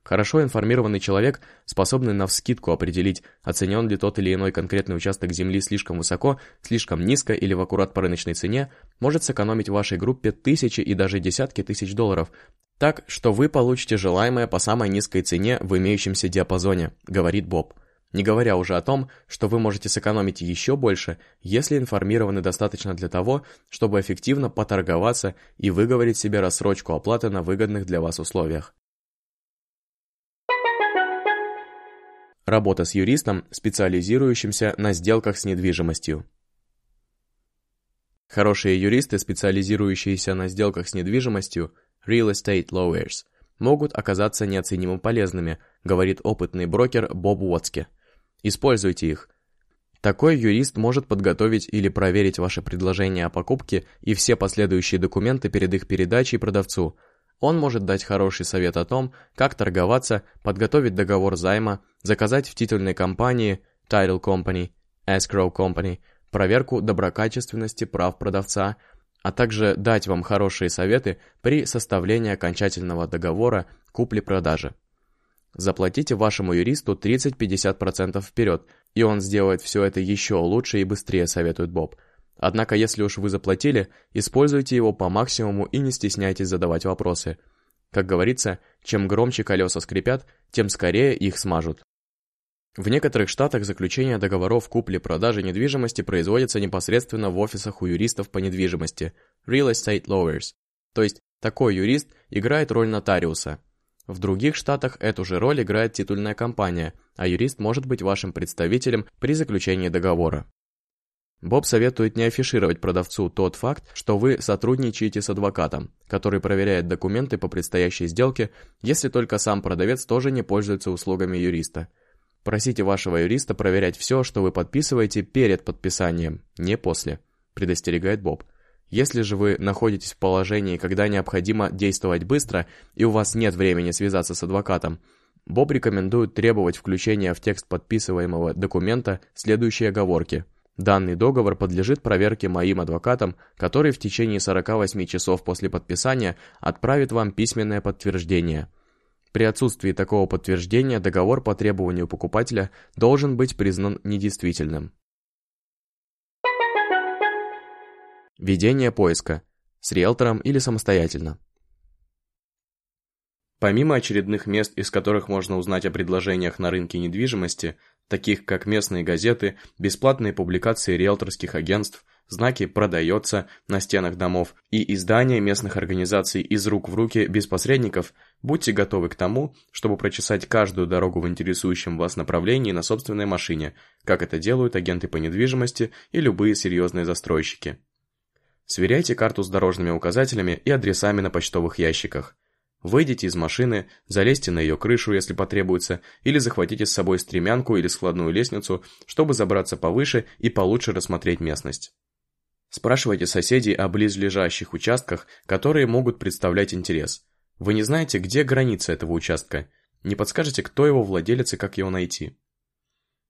Хорошо информированный человек, способный навскидку определить, оценен ли тот или иной конкретный участок земли слишком высоко, слишком низко или в аккурат по рыночной цене, может сэкономить вашей группе тысячи и даже десятки тысяч долларов, так, что вы получите желаемое по самой низкой цене в имеющемся диапазоне, говорит Боб. Не говоря уже о том, что вы можете сэкономить еще больше, если информированы достаточно для того, чтобы эффективно поторговаться и выговорить себе рассрочку оплаты на выгодных для вас условиях. Работа с юристом, специализирующимся на сделках с недвижимостью. Хорошие юристы, специализирующиеся на сделках с недвижимостью, real estate lawyers, могут оказаться неоценимо полезными, говорит опытный брокер Боб Уотски. Используйте их. Такой юрист может подготовить или проверить ваше предложение о покупке и все последующие документы перед их передачей продавцу. Он может дать хороший совет о том, как торговаться, подготовить договор займа, заказать в титульной компании Title Company, Escrow Company, проверку доброкачественности прав продавца, а также дать вам хорошие советы при составлении окончательного договора купли-продажи. Заплатите вашему юристу 30-50% вперед, и он сделает все это еще лучше и быстрее, советует Боб. Однако, если уж вы заплатили, используйте его по максимуму и не стесняйтесь задавать вопросы. Как говорится, чем громче колеса скрипят, тем скорее их смажут. В некоторых штатах заключение договоров купли-продажи недвижимости производится непосредственно в офисах у юристов по недвижимости, real estate lawyers. То есть, такой юрист играет роль нотариуса – В других штатах эту же роль играет титульная компания, а юрист может быть вашим представителем при заключении договора. Боб советует не афишировать продавцу тот факт, что вы сотрудничаете с адвокатом, который проверяет документы по предстоящей сделке, если только сам продавец тоже не пользуется услугами юриста. Просите вашего юриста проверять все, что вы подписываете перед подписанием, не после, предостерегает Боб. Если же вы находитесь в положении, когда необходимо действовать быстро, и у вас нет времени связаться с адвокатом, Боб рекомендует требовать включения в текст подписываемого документа следующие оговорки – Данный договор подлежит проверке моим адвокатом, который в течение 48 часов после подписания отправит вам письменное подтверждение. При отсутствии такого подтверждения договор по требованию покупателя должен быть признан недействительным. Ведение поиска. С риэлтором или самостоятельно. Помимо очередных мест, из которых можно узнать о предложениях на рынке недвижимости, таких как местные газеты, бесплатные публикации риэлторских агентств, знаки «Продается» на стенах домов и издания местных организаций из рук в руки без посредников, будьте готовы к тому, чтобы прочесать каждую дорогу в интересующем вас направлении на собственной машине, как это делают агенты по недвижимости и любые серьезные застройщики. Сверяйте карту с дорожными указателями и адресами на почтовых ящиках. Выйдите из машины, залезьте на ее крышу, если потребуется, или захватите с собой стремянку или складную лестницу, чтобы забраться повыше и получше рассмотреть местность. Спрашивайте соседей о близлежащих участках, которые могут представлять интерес. Вы не знаете, где граница этого участка? Не подскажете, кто его владелец и как его найти?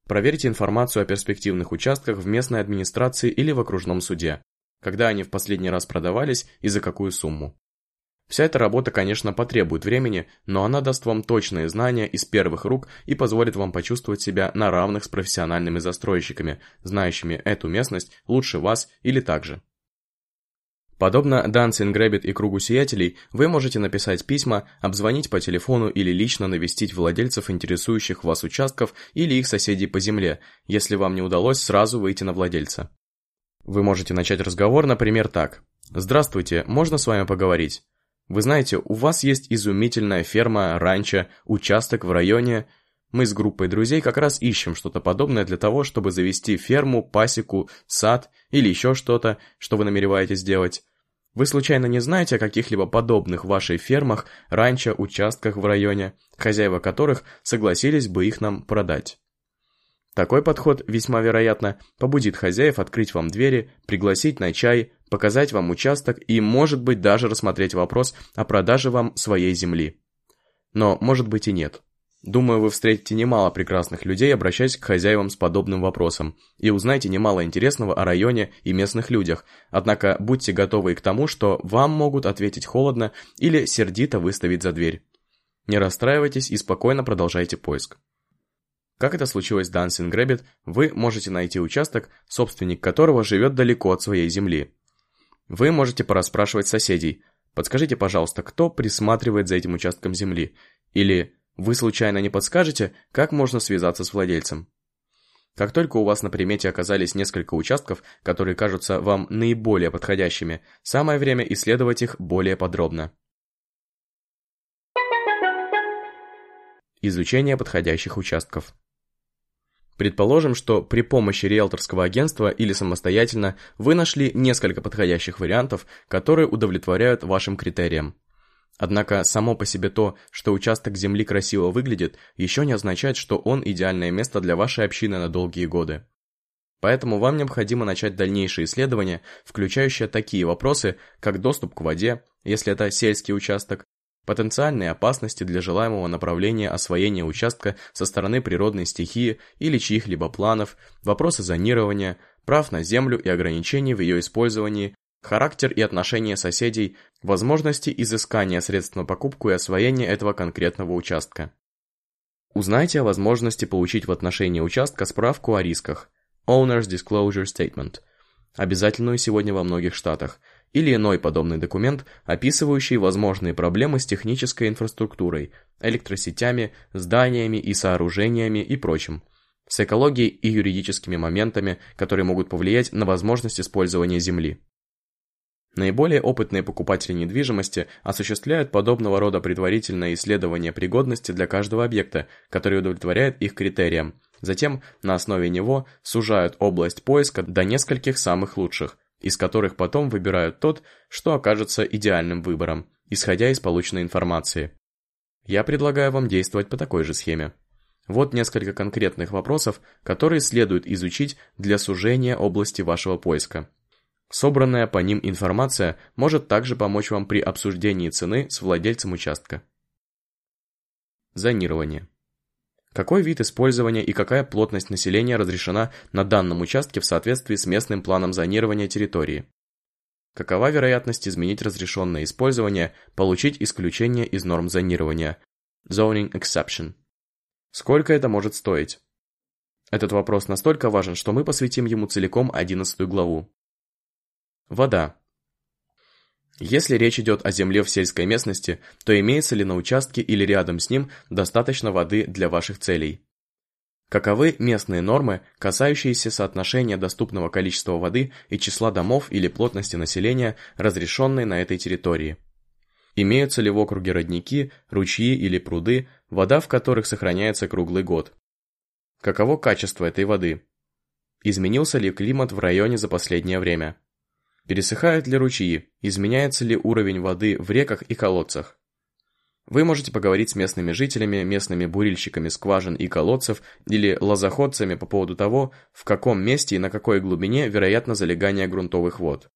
Проверьте информацию о перспективных участках в местной администрации или в окружном суде. Когда они в последний раз продавались и за какую сумму. Вся эта работа, конечно, потребует времени, но она даст вам точные знания из первых рук и позволит вам почувствовать себя на равных с профессиональными застройщиками, знающими эту местность лучше вас или так же. Подобно Dancing Rabbit и Кругу Сиятелей, вы можете написать письма, обзвонить по телефону или лично навестить владельцев интересующих вас участков или их соседей по земле, если вам не удалось сразу выйти на владельца. Вы можете начать разговор, например, так. «Здравствуйте, можно с вами поговорить?» Вы знаете, у вас есть изумительная ферма, ранчо, участок в районе. Мы с группой друзей как раз ищем что-то подобное для того, чтобы завести ферму, пасеку, сад или еще что-то, что вы намереваетесь сделать. Вы случайно не знаете о каких-либо подобных вашей фермах, ранчо, участках в районе, хозяева которых согласились бы их нам продать? Такой подход, весьма вероятно, побудит хозяев открыть вам двери, пригласить на чай, показать вам участок и, может быть, даже рассмотреть вопрос о продаже вам своей земли. Но, может быть, и нет. Думаю, вы встретите немало прекрасных людей, обращаясь к хозяевам с подобным вопросом, и узнаете немало интересного о районе и местных людях, однако будьте готовы к тому, что вам могут ответить холодно или сердито выставить за дверь. Не расстраивайтесь и спокойно продолжайте поиск. Как это случилось с Dancing Rabbit, вы можете найти участок, собственник которого живет далеко от своей земли. Вы можете порасспрашивать соседей. Подскажите, пожалуйста, кто присматривает за этим участком земли? Или вы случайно не подскажете, как можно связаться с владельцем? Как только у вас на примете оказались несколько участков, которые кажутся вам наиболее подходящими, самое время исследовать их более подробно. Изучение подходящих участков. Предположим, что при помощи риэлторского агентства или самостоятельно вы нашли несколько подходящих вариантов, которые удовлетворяют вашим критериям. Однако само по себе то, что участок земли красиво выглядит, еще не означает, что он идеальное место для вашей общины на долгие годы. Поэтому вам необходимо начать дальнейшие исследования, включающие такие вопросы, как доступ к воде, если это сельский участок, Потенциальные опасности для желаемого направления освоения участка со стороны природной стихии или чьих-либо планов, вопросы зонирования, прав на землю и ограничений в ее использовании, характер и отношения соседей, возможности изыскания средств на покупку и освоение этого конкретного участка. Узнайте о возможности получить в отношении участка справку о рисках. Owner's Disclosure Statement, обязательную сегодня во многих штатах – или иной подобный документ, описывающий возможные проблемы с технической инфраструктурой, электросетями, зданиями и сооружениями и прочим, с экологией и юридическими моментами, которые могут повлиять на возможность использования Земли. Наиболее опытные покупатели недвижимости осуществляют подобного рода предварительное исследование пригодности для каждого объекта, который удовлетворяет их критериям. Затем на основе него сужают область поиска до нескольких самых лучших, из которых потом выбирают тот, что окажется идеальным выбором, исходя из полученной информации. Я предлагаю вам действовать по такой же схеме. Вот несколько конкретных вопросов, которые следует изучить для сужения области вашего поиска. Собранная по ним информация может также помочь вам при обсуждении цены с владельцем участка. Зонирование. Какой вид использования и какая плотность населения разрешена на данном участке в соответствии с местным планом зонирования территории? Какова вероятность изменить разрешенное использование, получить исключение из норм зонирования? Zoning exception. Сколько это может стоить? Этот вопрос настолько важен, что мы посвятим ему целиком 11 главу. Вода. Если речь идет о земле в сельской местности, то имеется ли на участке или рядом с ним достаточно воды для ваших целей? Каковы местные нормы, касающиеся соотношения доступного количества воды и числа домов или плотности населения, разрешенной на этой территории? Имеются ли в округе родники, ручьи или пруды, вода в которых сохраняется круглый год? Каково качество этой воды? Изменился ли климат в районе за последнее время? Пересыхают ли ручьи? Изменяется ли уровень воды в реках и колодцах? Вы можете поговорить с местными жителями, местными бурильщиками скважин и колодцев или лозоходцами по поводу того, в каком месте и на какой глубине вероятно залегание грунтовых вод.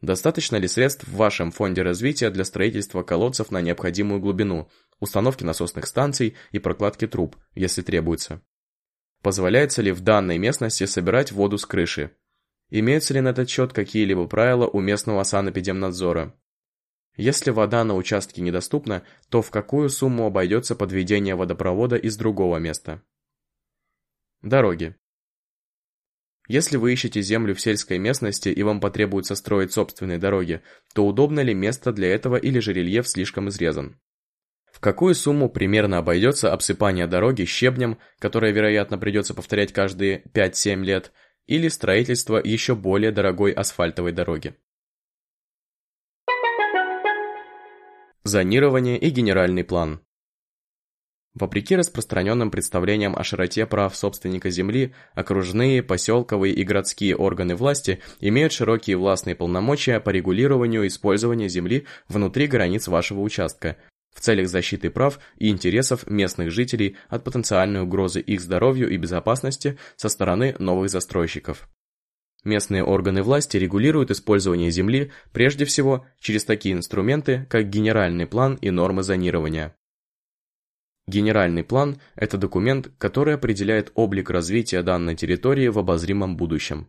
Достаточно ли средств в вашем фонде развития для строительства колодцев на необходимую глубину, установки насосных станций и прокладки труб, если требуется? Позволяется ли в данной местности собирать воду с крыши? Имеются ли на этот счет какие-либо правила у местного санэпидемнадзора? Если вода на участке недоступна, то в какую сумму обойдется подведение водопровода из другого места? Дороги. Если вы ищете землю в сельской местности и вам потребуется строить собственные дороги, то удобно ли место для этого или же рельеф слишком изрезан? В какую сумму примерно обойдется обсыпание дороги щебнем, которое, вероятно, придется повторять каждые 5-7 лет, или строительство еще более дорогой асфальтовой дороги. Зонирование и генеральный план. Вопреки распространенным представлениям о широте прав собственника земли, окружные, поселковые и городские органы власти имеют широкие властные полномочия по регулированию использования земли внутри границ вашего участка, в целях защиты прав и интересов местных жителей от потенциальной угрозы их здоровью и безопасности со стороны новых застройщиков. Местные органы власти регулируют использование земли прежде всего через такие инструменты, как генеральный план и нормы зонирования. Генеральный план – это документ, который определяет облик развития данной территории в обозримом будущем.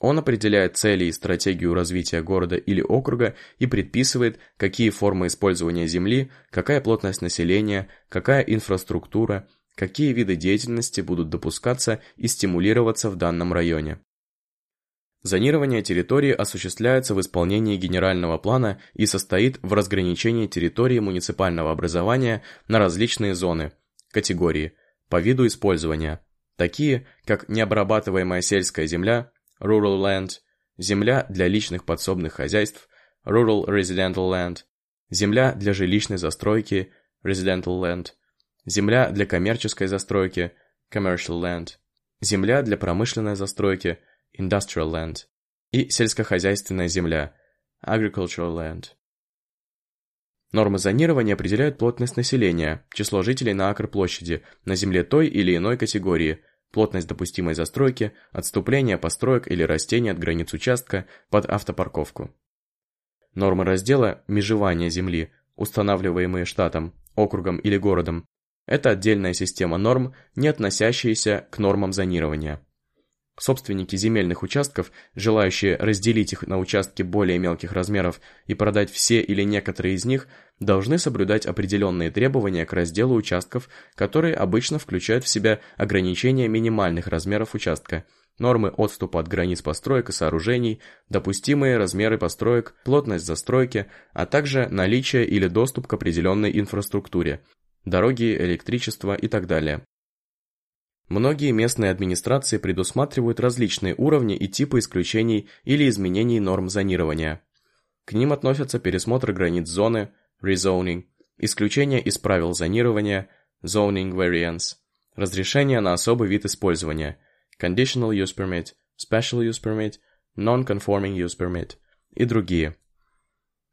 Он определяет цели и стратегию развития города или округа и предписывает, какие формы использования земли, какая плотность населения, какая инфраструктура, какие виды деятельности будут допускаться и стимулироваться в данном районе. Зонирование территории осуществляется в исполнении генерального плана и состоит в разграничении территории муниципального образования на различные зоны, категории, по виду использования, такие как необрабатываемая сельская земля, rural land, земля для личных подсобных хозяйств, rural residential land, земля для жилищной застройки, residential land, земля для коммерческой застройки, commercial land, земля для промышленной застройки, industrial land, и сельскохозяйственная земля, agricultural land. Нормы зонирования определяют плотность населения, число жителей на акр площади, на земле той или иной категории, плотность допустимой застройки, отступление построек или растений от границ участка под автопарковку. Нормы раздела «Межевание земли», устанавливаемые штатом, округом или городом, это отдельная система норм, не относящаяся к нормам зонирования. Собственники земельных участков, желающие разделить их на участки более мелких размеров и продать все или некоторые из них, должны соблюдать определенные требования к разделу участков, которые обычно включают в себя ограничения минимальных размеров участка, нормы отступа от границ построек и сооружений, допустимые размеры построек, плотность застройки, а также наличие или доступ к определенной инфраструктуре, дороги, электричество и так далее. Многие местные администрации предусматривают различные уровни и типы исключений или изменений норм зонирования. К ним относятся пересмотр границ зоны, rezoning, исключение из правил зонирования, zoning variance, разрешение на особый вид использования, conditional use permit, special use permit, non-conforming use permit и другие.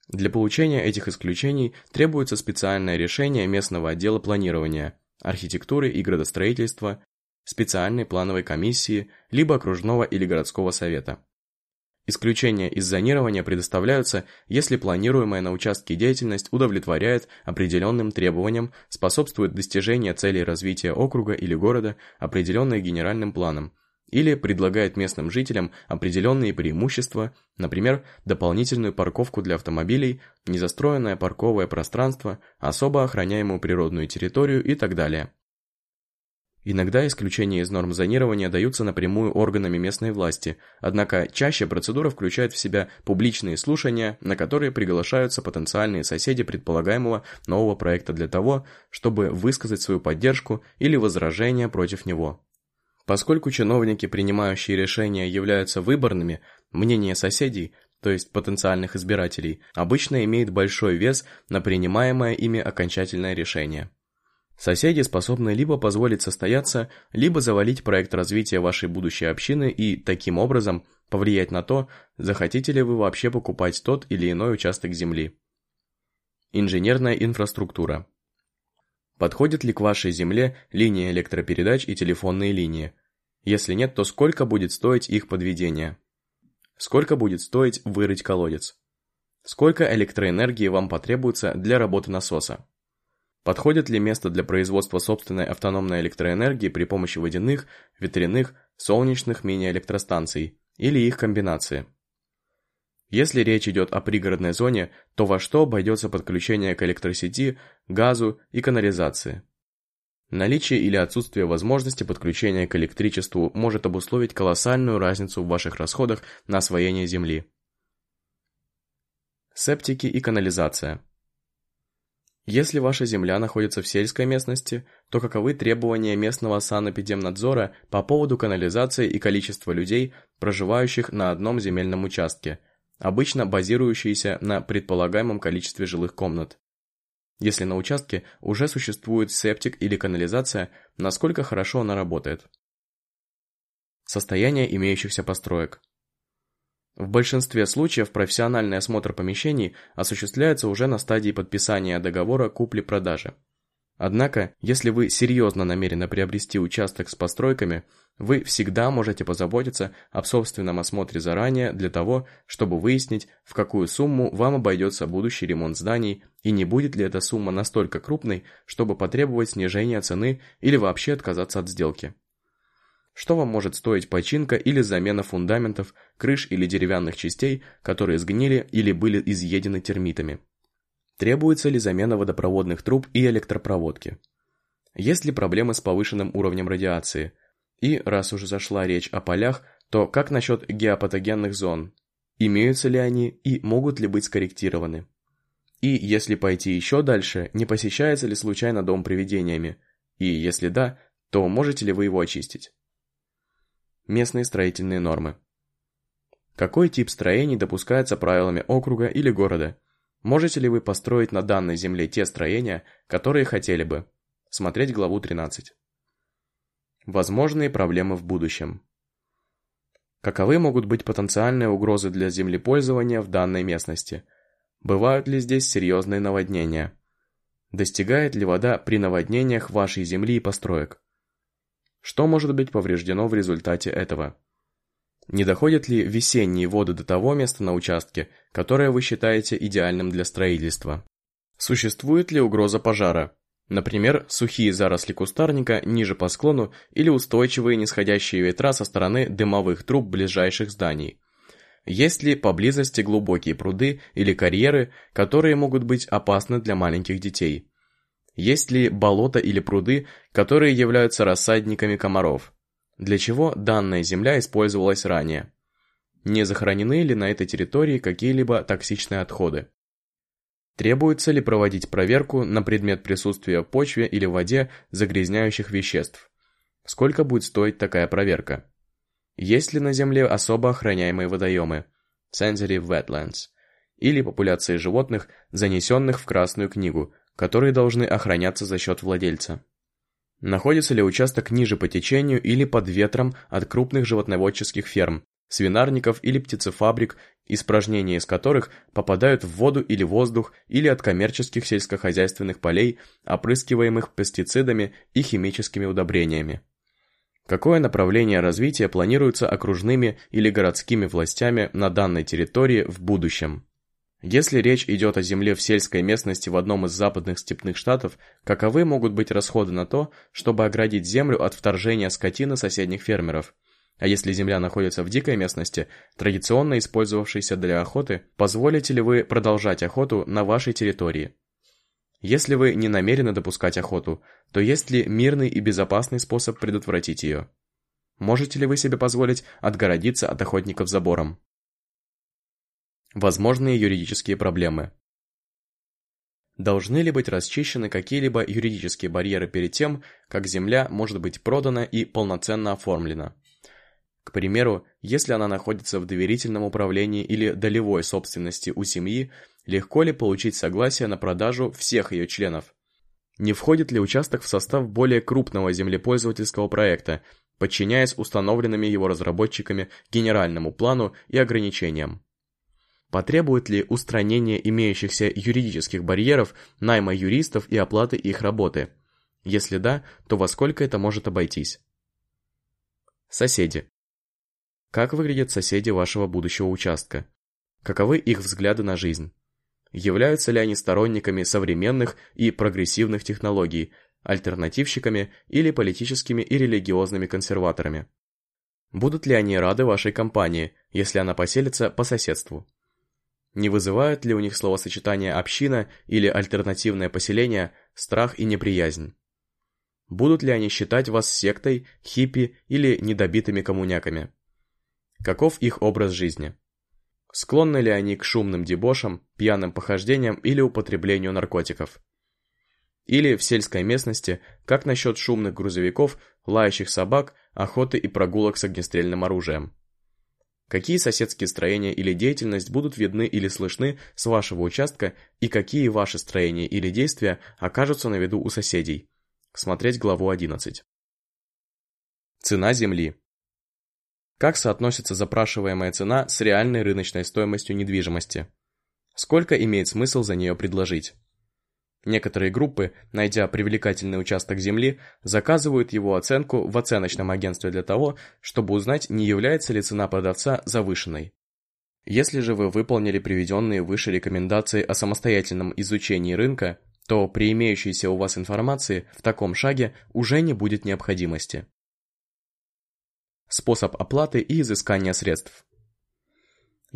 Для получения этих исключений требуется специальное решение местного отдела планирования, архитектуры и градостроительства, специальной плановой комиссии, либо окружного или городского совета. Исключения из зонирования предоставляются, если планируемая на участке деятельность удовлетворяет определенным требованиям, способствует достижению целей развития округа или города, определенные генеральным планом, или предлагает местным жителям определенные преимущества, например, дополнительную парковку для автомобилей, незастроенное парковое пространство, особо охраняемую природную территорию и так далее. Иногда исключения из норм зонирования даются напрямую органами местной власти, однако чаще процедура включает в себя публичные слушания, на которые приглашаются потенциальные соседи предполагаемого нового проекта для того, чтобы высказать свою поддержку или возражение против него. Поскольку чиновники, принимающие решения, являются выборными, мнение соседей, то есть потенциальных избирателей, обычно имеет большой вес на принимаемое ими окончательное решение. Соседи способны либо позволить состояться, либо завалить проект развития вашей будущей общины и, таким образом, повлиять на то, захотите ли вы вообще покупать тот или иной участок земли. Инженерная инфраструктура. Подходит ли к вашей земле линия электропередач и телефонные линии? Если нет, то сколько будет стоить их подведение? Сколько будет стоить вырыть колодец? Сколько электроэнергии вам потребуется для работы насоса? Подходит ли место для производства собственной автономной электроэнергии при помощи водяных, ветряных, солнечных мини-электростанций или их комбинации? Если речь идет о пригородной зоне, то во что обойдется подключение к электросети, газу и канализации? Наличие или отсутствие возможности подключения к электричеству может обусловить колоссальную разницу в ваших расходах на освоение земли. Септики и канализация. Если ваша земля находится в сельской местности, то каковы требования местного санэпидемнадзора по поводу канализации и количества людей, проживающих на одном земельном участке, обычно базирующиеся на предполагаемом количестве жилых комнат? Если на участке уже существует септик или канализация, насколько хорошо она работает? Состояние имеющихся построек. В большинстве случаев профессиональный осмотр помещений осуществляется уже на стадии подписания договора купли-продажи. Однако, если вы серьезно намерены приобрести участок с постройками, вы всегда можете позаботиться об собственном осмотре заранее для того, чтобы выяснить, в какую сумму вам обойдется будущий ремонт зданий и не будет ли эта сумма настолько крупной, чтобы потребовать снижения цены или вообще отказаться от сделки. Что вам может стоить починка или замена фундаментов, крыш или деревянных частей, которые сгнили или были изъедены термитами? Требуется ли замена водопроводных труб и электропроводки? Есть ли проблемы с повышенным уровнем радиации? И, раз уже зашла речь о полях, то как насчет геопатогенных зон? Имеются ли они и могут ли быть скорректированы? И, если пойти еще дальше, не посещается ли случайно дом привидениями? И, если да, то можете ли вы его очистить? Местные строительные нормы. Какой тип строений допускается правилами округа или города? Можете ли вы построить на данной земле те строения, которые хотели бы? Смотреть главу 13. Возможные проблемы в будущем. Каковы могут быть потенциальные угрозы для землепользования в данной местности? Бывают ли здесь серьезные наводнения? Достигает ли вода при наводнениях вашей земли и построек? Что может быть повреждено в результате этого? Не доходят ли весенние воды до того места на участке, которое вы считаете идеальным для строительства? Существует ли угроза пожара? Например, сухие заросли кустарника ниже по склону или устойчивые нисходящие ветра со стороны дымовых труб ближайших зданий. Есть ли поблизости глубокие пруды или карьеры, которые могут быть опасны для маленьких детей? Есть ли болота или пруды, которые являются рассадниками комаров? Для чего данная земля использовалась ранее? Не захоронены ли на этой территории какие-либо токсичные отходы? Требуется ли проводить проверку на предмет присутствия в почве или в воде загрязняющих веществ? Сколько будет стоить такая проверка? Есть ли на Земле особо охраняемые водоемы? Sensitive wetlands. или популяции животных, занесенных в Красную книгу, которые должны охраняться за счет владельца. Находится ли участок ниже по течению или под ветром от крупных животноводческих ферм, свинарников или птицефабрик, испражнения из которых попадают в воду или воздух или от коммерческих сельскохозяйственных полей, опрыскиваемых пестицидами и химическими удобрениями. Какое направление развития планируется окружными или городскими властями на данной территории в будущем? Если речь идет о земле в сельской местности в одном из западных степных штатов, каковы могут быть расходы на то, чтобы оградить землю от вторжения скотины соседних фермеров? А если земля находится в дикой местности, традиционно использовавшейся для охоты, позволите ли вы продолжать охоту на вашей территории? Если вы не намерены допускать охоту, то есть ли мирный и безопасный способ предотвратить ее? Можете ли вы себе позволить отгородиться от охотников забором? Возможные юридические проблемы. Должны ли быть расчищены какие-либо юридические барьеры перед тем, как земля может быть продана и полноценно оформлена? К примеру, если она находится в доверительном управлении или долевой собственности у семьи, легко ли получить согласие на продажу всех ее членов? Не входит ли участок в состав более крупного землепользовательского проекта, подчиняясь установленными его разработчиками генеральному плану и ограничениям? Потребует ли устранение имеющихся юридических барьеров, найма юристов и оплаты их работы? Если да, то во сколько это может обойтись? Соседи. Как выглядят соседи вашего будущего участка? Каковы их взгляды на жизнь? Являются ли они сторонниками современных и прогрессивных технологий, альтернативщиками или политическими и религиозными консерваторами? Будут ли они рады вашей компании, если она поселится по соседству? Не вызывают ли у них словосочетание «община» или «альтернативное поселение» страх и неприязнь? Будут ли они считать вас сектой, хиппи или недобитыми коммуняками? Каков их образ жизни? Склонны ли они к шумным дебошам, пьяным похождениям или употреблению наркотиков? Или в сельской местности, как насчет шумных грузовиков, лающих собак, охоты и прогулок с огнестрельным оружием? Какие соседские строения или деятельность будут видны или слышны с вашего участка и какие ваши строения или действия окажутся на виду у соседей. Смотреть главу 11. Цена земли. Как соотносится запрашиваемая цена с реальной рыночной стоимостью недвижимости? Сколько имеет смысл за нее предложить? Некоторые группы, найдя привлекательный участок земли, заказывают его оценку в оценочном агентстве для того, чтобы узнать, не является ли цена продавца завышенной. Если же вы выполнили приведенные выше рекомендации о самостоятельном изучении рынка, то при имеющейся у вас информации в таком шаге уже не будет необходимости. Способ оплаты и изыскания средств.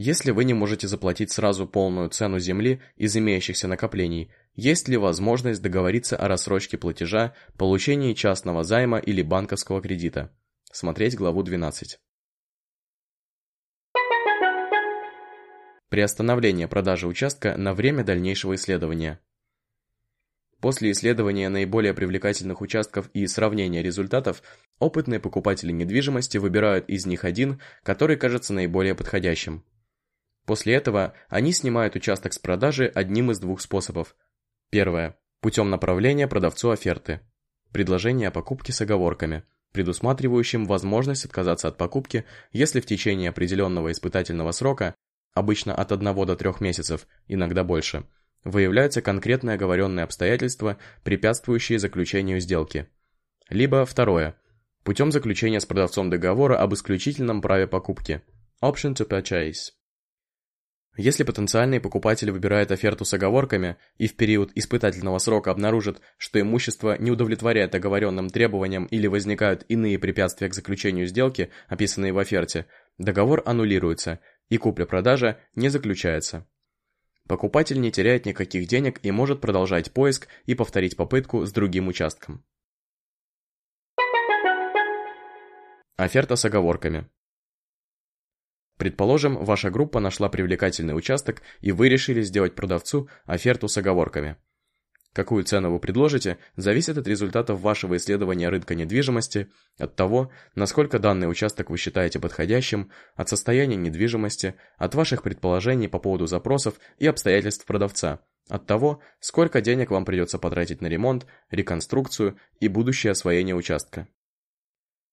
Если вы не можете заплатить сразу полную цену земли из имеющихся накоплений, есть ли возможность договориться о рассрочке платежа, получении частного займа или банковского кредита? Смотреть главу 12. Приостановление продажи участка на время дальнейшего исследования. После исследования наиболее привлекательных участков и сравнения результатов, опытные покупатели недвижимости выбирают из них один, который кажется наиболее подходящим. После этого они снимают участок с продажи одним из двух способов – Первое. Путем направления продавцу оферты. Предложение о покупке с оговорками, предусматривающим возможность отказаться от покупки, если в течение определенного испытательного срока, обычно от 1 до 3 месяцев, иногда больше, выявляются конкретные оговоренные обстоятельства, препятствующие заключению сделки. Либо второе. Путем заключения с продавцом договора об исключительном праве покупки. Option to purchase. Если потенциальный покупатель выбирает оферту с оговорками и в период испытательного срока обнаружит, что имущество не удовлетворяет оговоренным требованиям или возникают иные препятствия к заключению сделки, описанные в оферте, договор аннулируется и купля-продажа не заключается. Покупатель не теряет никаких денег и может продолжать поиск и повторить попытку с другим участком. Оферта с оговорками. Предположим, ваша группа нашла привлекательный участок, и вы решили сделать продавцу оферту с оговорками. какую цену вы предложите, зависит от результатов вашего исследования рынка недвижимости, от того, насколько данный участок вы считаете подходящим, от состояния недвижимости, от ваших предположений по поводу запросов и обстоятельств продавца, от того, сколько денег вам придется потратить на ремонт, реконструкцию и будущее освоение участка.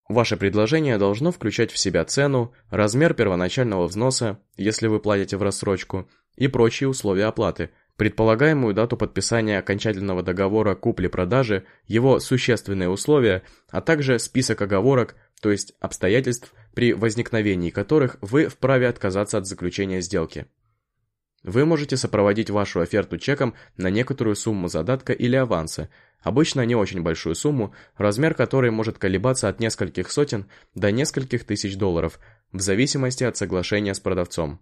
Ваше предложение должно включать в себя цену, размер первоначального взноса, если вы платите в рассрочку, и прочие условия оплаты, предполагаемую дату подписания окончательного договора купли-продажи, его существенные условия, а также список оговорок, то есть обстоятельств, при возникновении которых вы вправе отказаться от заключения сделки. Вы можете сопроводить вашу оферту чеком на некоторую сумму задатка или аванса, обычно не очень большую сумму, размер которой может колебаться от нескольких сотен до нескольких тысяч долларов, в зависимости от соглашения с продавцом.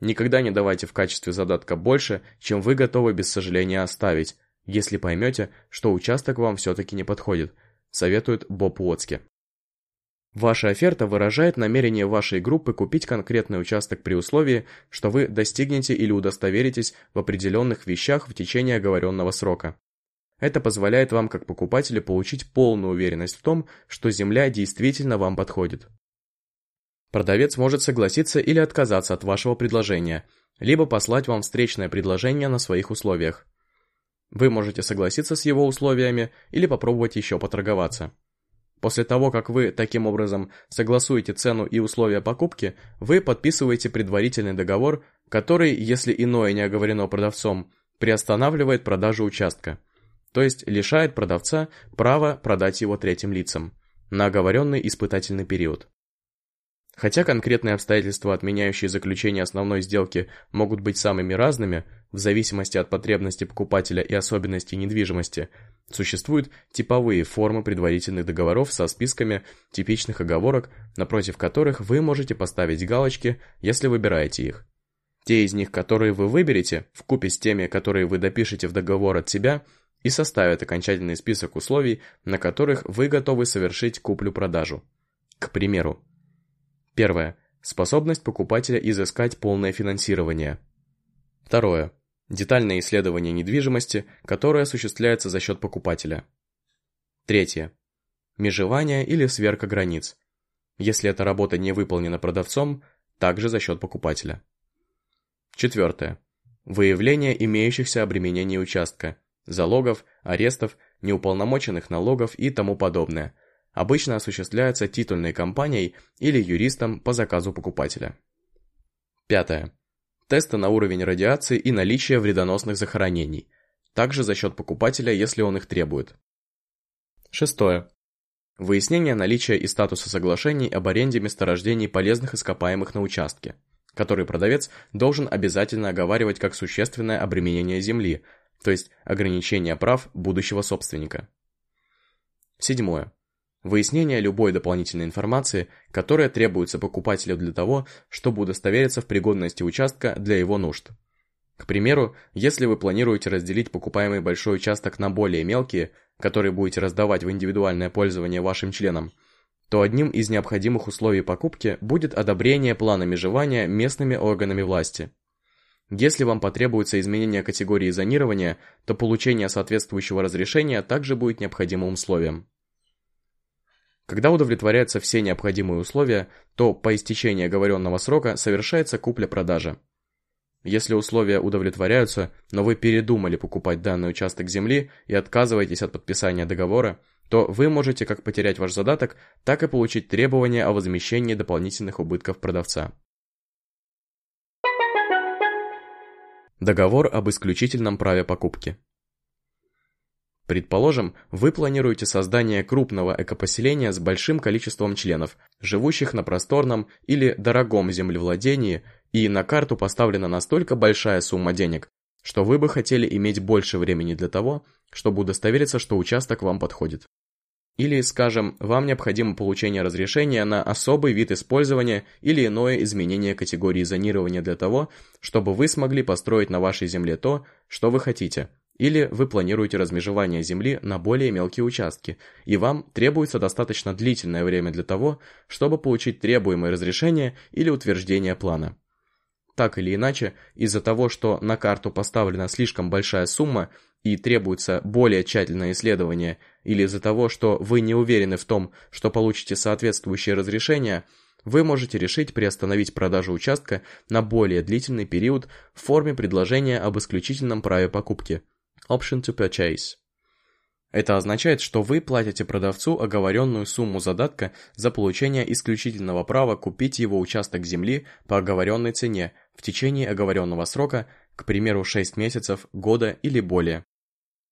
Никогда не давайте в качестве задатка больше, чем вы готовы без сожаления оставить, если поймете, что участок вам все-таки не подходит, советует Боб Уотски. Ваша оферта выражает намерение вашей группы купить конкретный участок при условии, что вы достигнете или удостоверитесь в определенных вещах в течение оговоренного срока. Это позволяет вам как покупателю получить полную уверенность в том, что земля действительно вам подходит. Продавец может согласиться или отказаться от вашего предложения, либо послать вам встречное предложение на своих условиях. Вы можете согласиться с его условиями или попробовать еще поторговаться. После того, как вы таким образом согласуете цену и условия покупки, вы подписываете предварительный договор, который, если иное не оговорено продавцом, приостанавливает продажу участка, то есть лишает продавца права продать его третьим лицам на оговоренный испытательный период. Хотя конкретные обстоятельства, отменяющие заключение основной сделки, могут быть самыми разными, в зависимости от потребностей покупателя и особенностей недвижимости, существуют типовые формы предварительных договоров со списками типичных оговорок, напротив которых вы можете поставить галочки, если выбираете их. Те из них, которые вы выберете, вкупе с теми, которые вы допишете в договор от себя, и составят окончательный список условий, на которых вы готовы совершить куплю-продажу. К примеру, Первое. Способность покупателя изыскать полное финансирование. Второе. Детальное исследование недвижимости, которое осуществляется за счет покупателя. Третье. Межевание или сверка границ. Если эта работа не выполнена продавцом, также за счет покупателя. Четвертое. Выявление имеющихся обременений участка, залогов, арестов, неуполномоченных налогов и тому подобное – обычно осуществляется титульной компанией или юристом по заказу покупателя. Пятое. Тесты на уровень радиации и наличие вредоносных захоронений, также за счет покупателя, если он их требует. Шестое. Выяснение наличия и статуса соглашений об аренде месторождений полезных ископаемых на участке, который продавец должен обязательно оговаривать как существенное обременение земли, то есть ограничение прав будущего собственника. Седьмое. Выяснение любой дополнительной информации, которая требуется покупателю для того, чтобы удостовериться в пригодности участка для его нужд. К примеру, если вы планируете разделить покупаемый большой участок на более мелкие, которые будете раздавать в индивидуальное пользование вашим членам, то одним из необходимых условий покупки будет одобрение плана межевания местными органами власти. Если вам потребуется изменение категории зонирования, то получение соответствующего разрешения также будет необходимым условием. Когда удовлетворяются все необходимые условия, то по истечении оговоренного срока совершается купля-продажа. Если условия удовлетворяются, но вы передумали покупать данный участок земли и отказываетесь от подписания договора, то вы можете как потерять ваш задаток, так и получить требования о возмещении дополнительных убытков продавца. Договор об исключительном праве покупки. Предположим, вы планируете создание крупного экопоселения с большим количеством членов, живущих на просторном или дорогом землевладении, и на карту поставлена настолько большая сумма денег, что вы бы хотели иметь больше времени для того, чтобы удостовериться, что участок вам подходит. Или, скажем, вам необходимо получение разрешения на особый вид использования или иное изменение категории зонирования для того, чтобы вы смогли построить на вашей земле то, что вы хотите – или вы планируете размежевание земли на более мелкие участки, и вам требуется достаточно длительное время для того, чтобы получить требуемое разрешение или утверждение плана. так или иначе, из-за того, что на карту поставлена слишком большая сумма и требуется более тщательное исследование, или из-за того, что вы не уверены в том, что получите соответствующее разрешение, вы можете решить приостановить продажу участка на более длительный период в форме предложения об исключительном праве покупки – Option to Purchase. Это означает, что вы платите продавцу оговоренную сумму задатка за получение исключительного права купить его участок земли по оговоренной цене в течение оговоренного срока, к примеру 6 месяцев, года или более.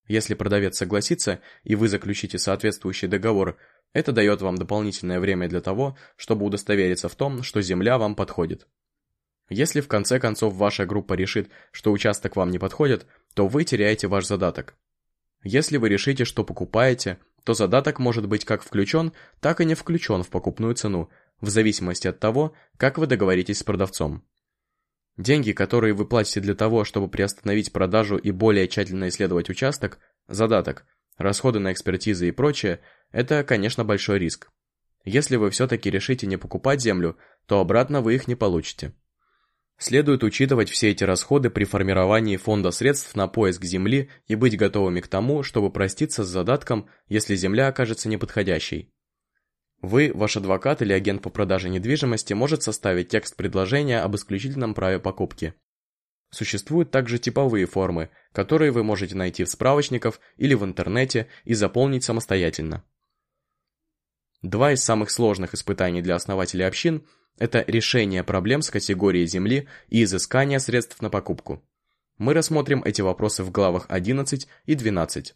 Если продавец согласится и вы заключите соответствующий договор, это дает вам дополнительное время для того, чтобы удостовериться в том, что земля вам подходит. Если в конце концов ваша группа решит, что участок вам не подходит, то вы теряете ваш задаток. Если вы решите, что покупаете, то задаток может быть как включен, так и не включен в покупную цену, в зависимости от того, как вы договоритесь с продавцом. Деньги, которые вы платите для того, чтобы приостановить продажу и более тщательно исследовать участок, задаток, расходы на экспертизы и прочее, это, конечно, большой риск. Если вы все-таки решите не покупать землю, то обратно вы их не получите. Следует учитывать все эти расходы при формировании фонда средств на поиск земли и быть готовыми к тому, чтобы проститься с задатком, если земля окажется неподходящей. Вы, ваш адвокат или агент по продаже недвижимости может составить текст предложения об исключительном праве покупки. Существуют также типовые формы, которые вы можете найти в справочниках или в интернете и заполнить самостоятельно. Два из самых сложных испытаний для основателей общин – это решение проблем с категорией земли и изыскание средств на покупку. Мы рассмотрим эти вопросы в главах 11 и 12.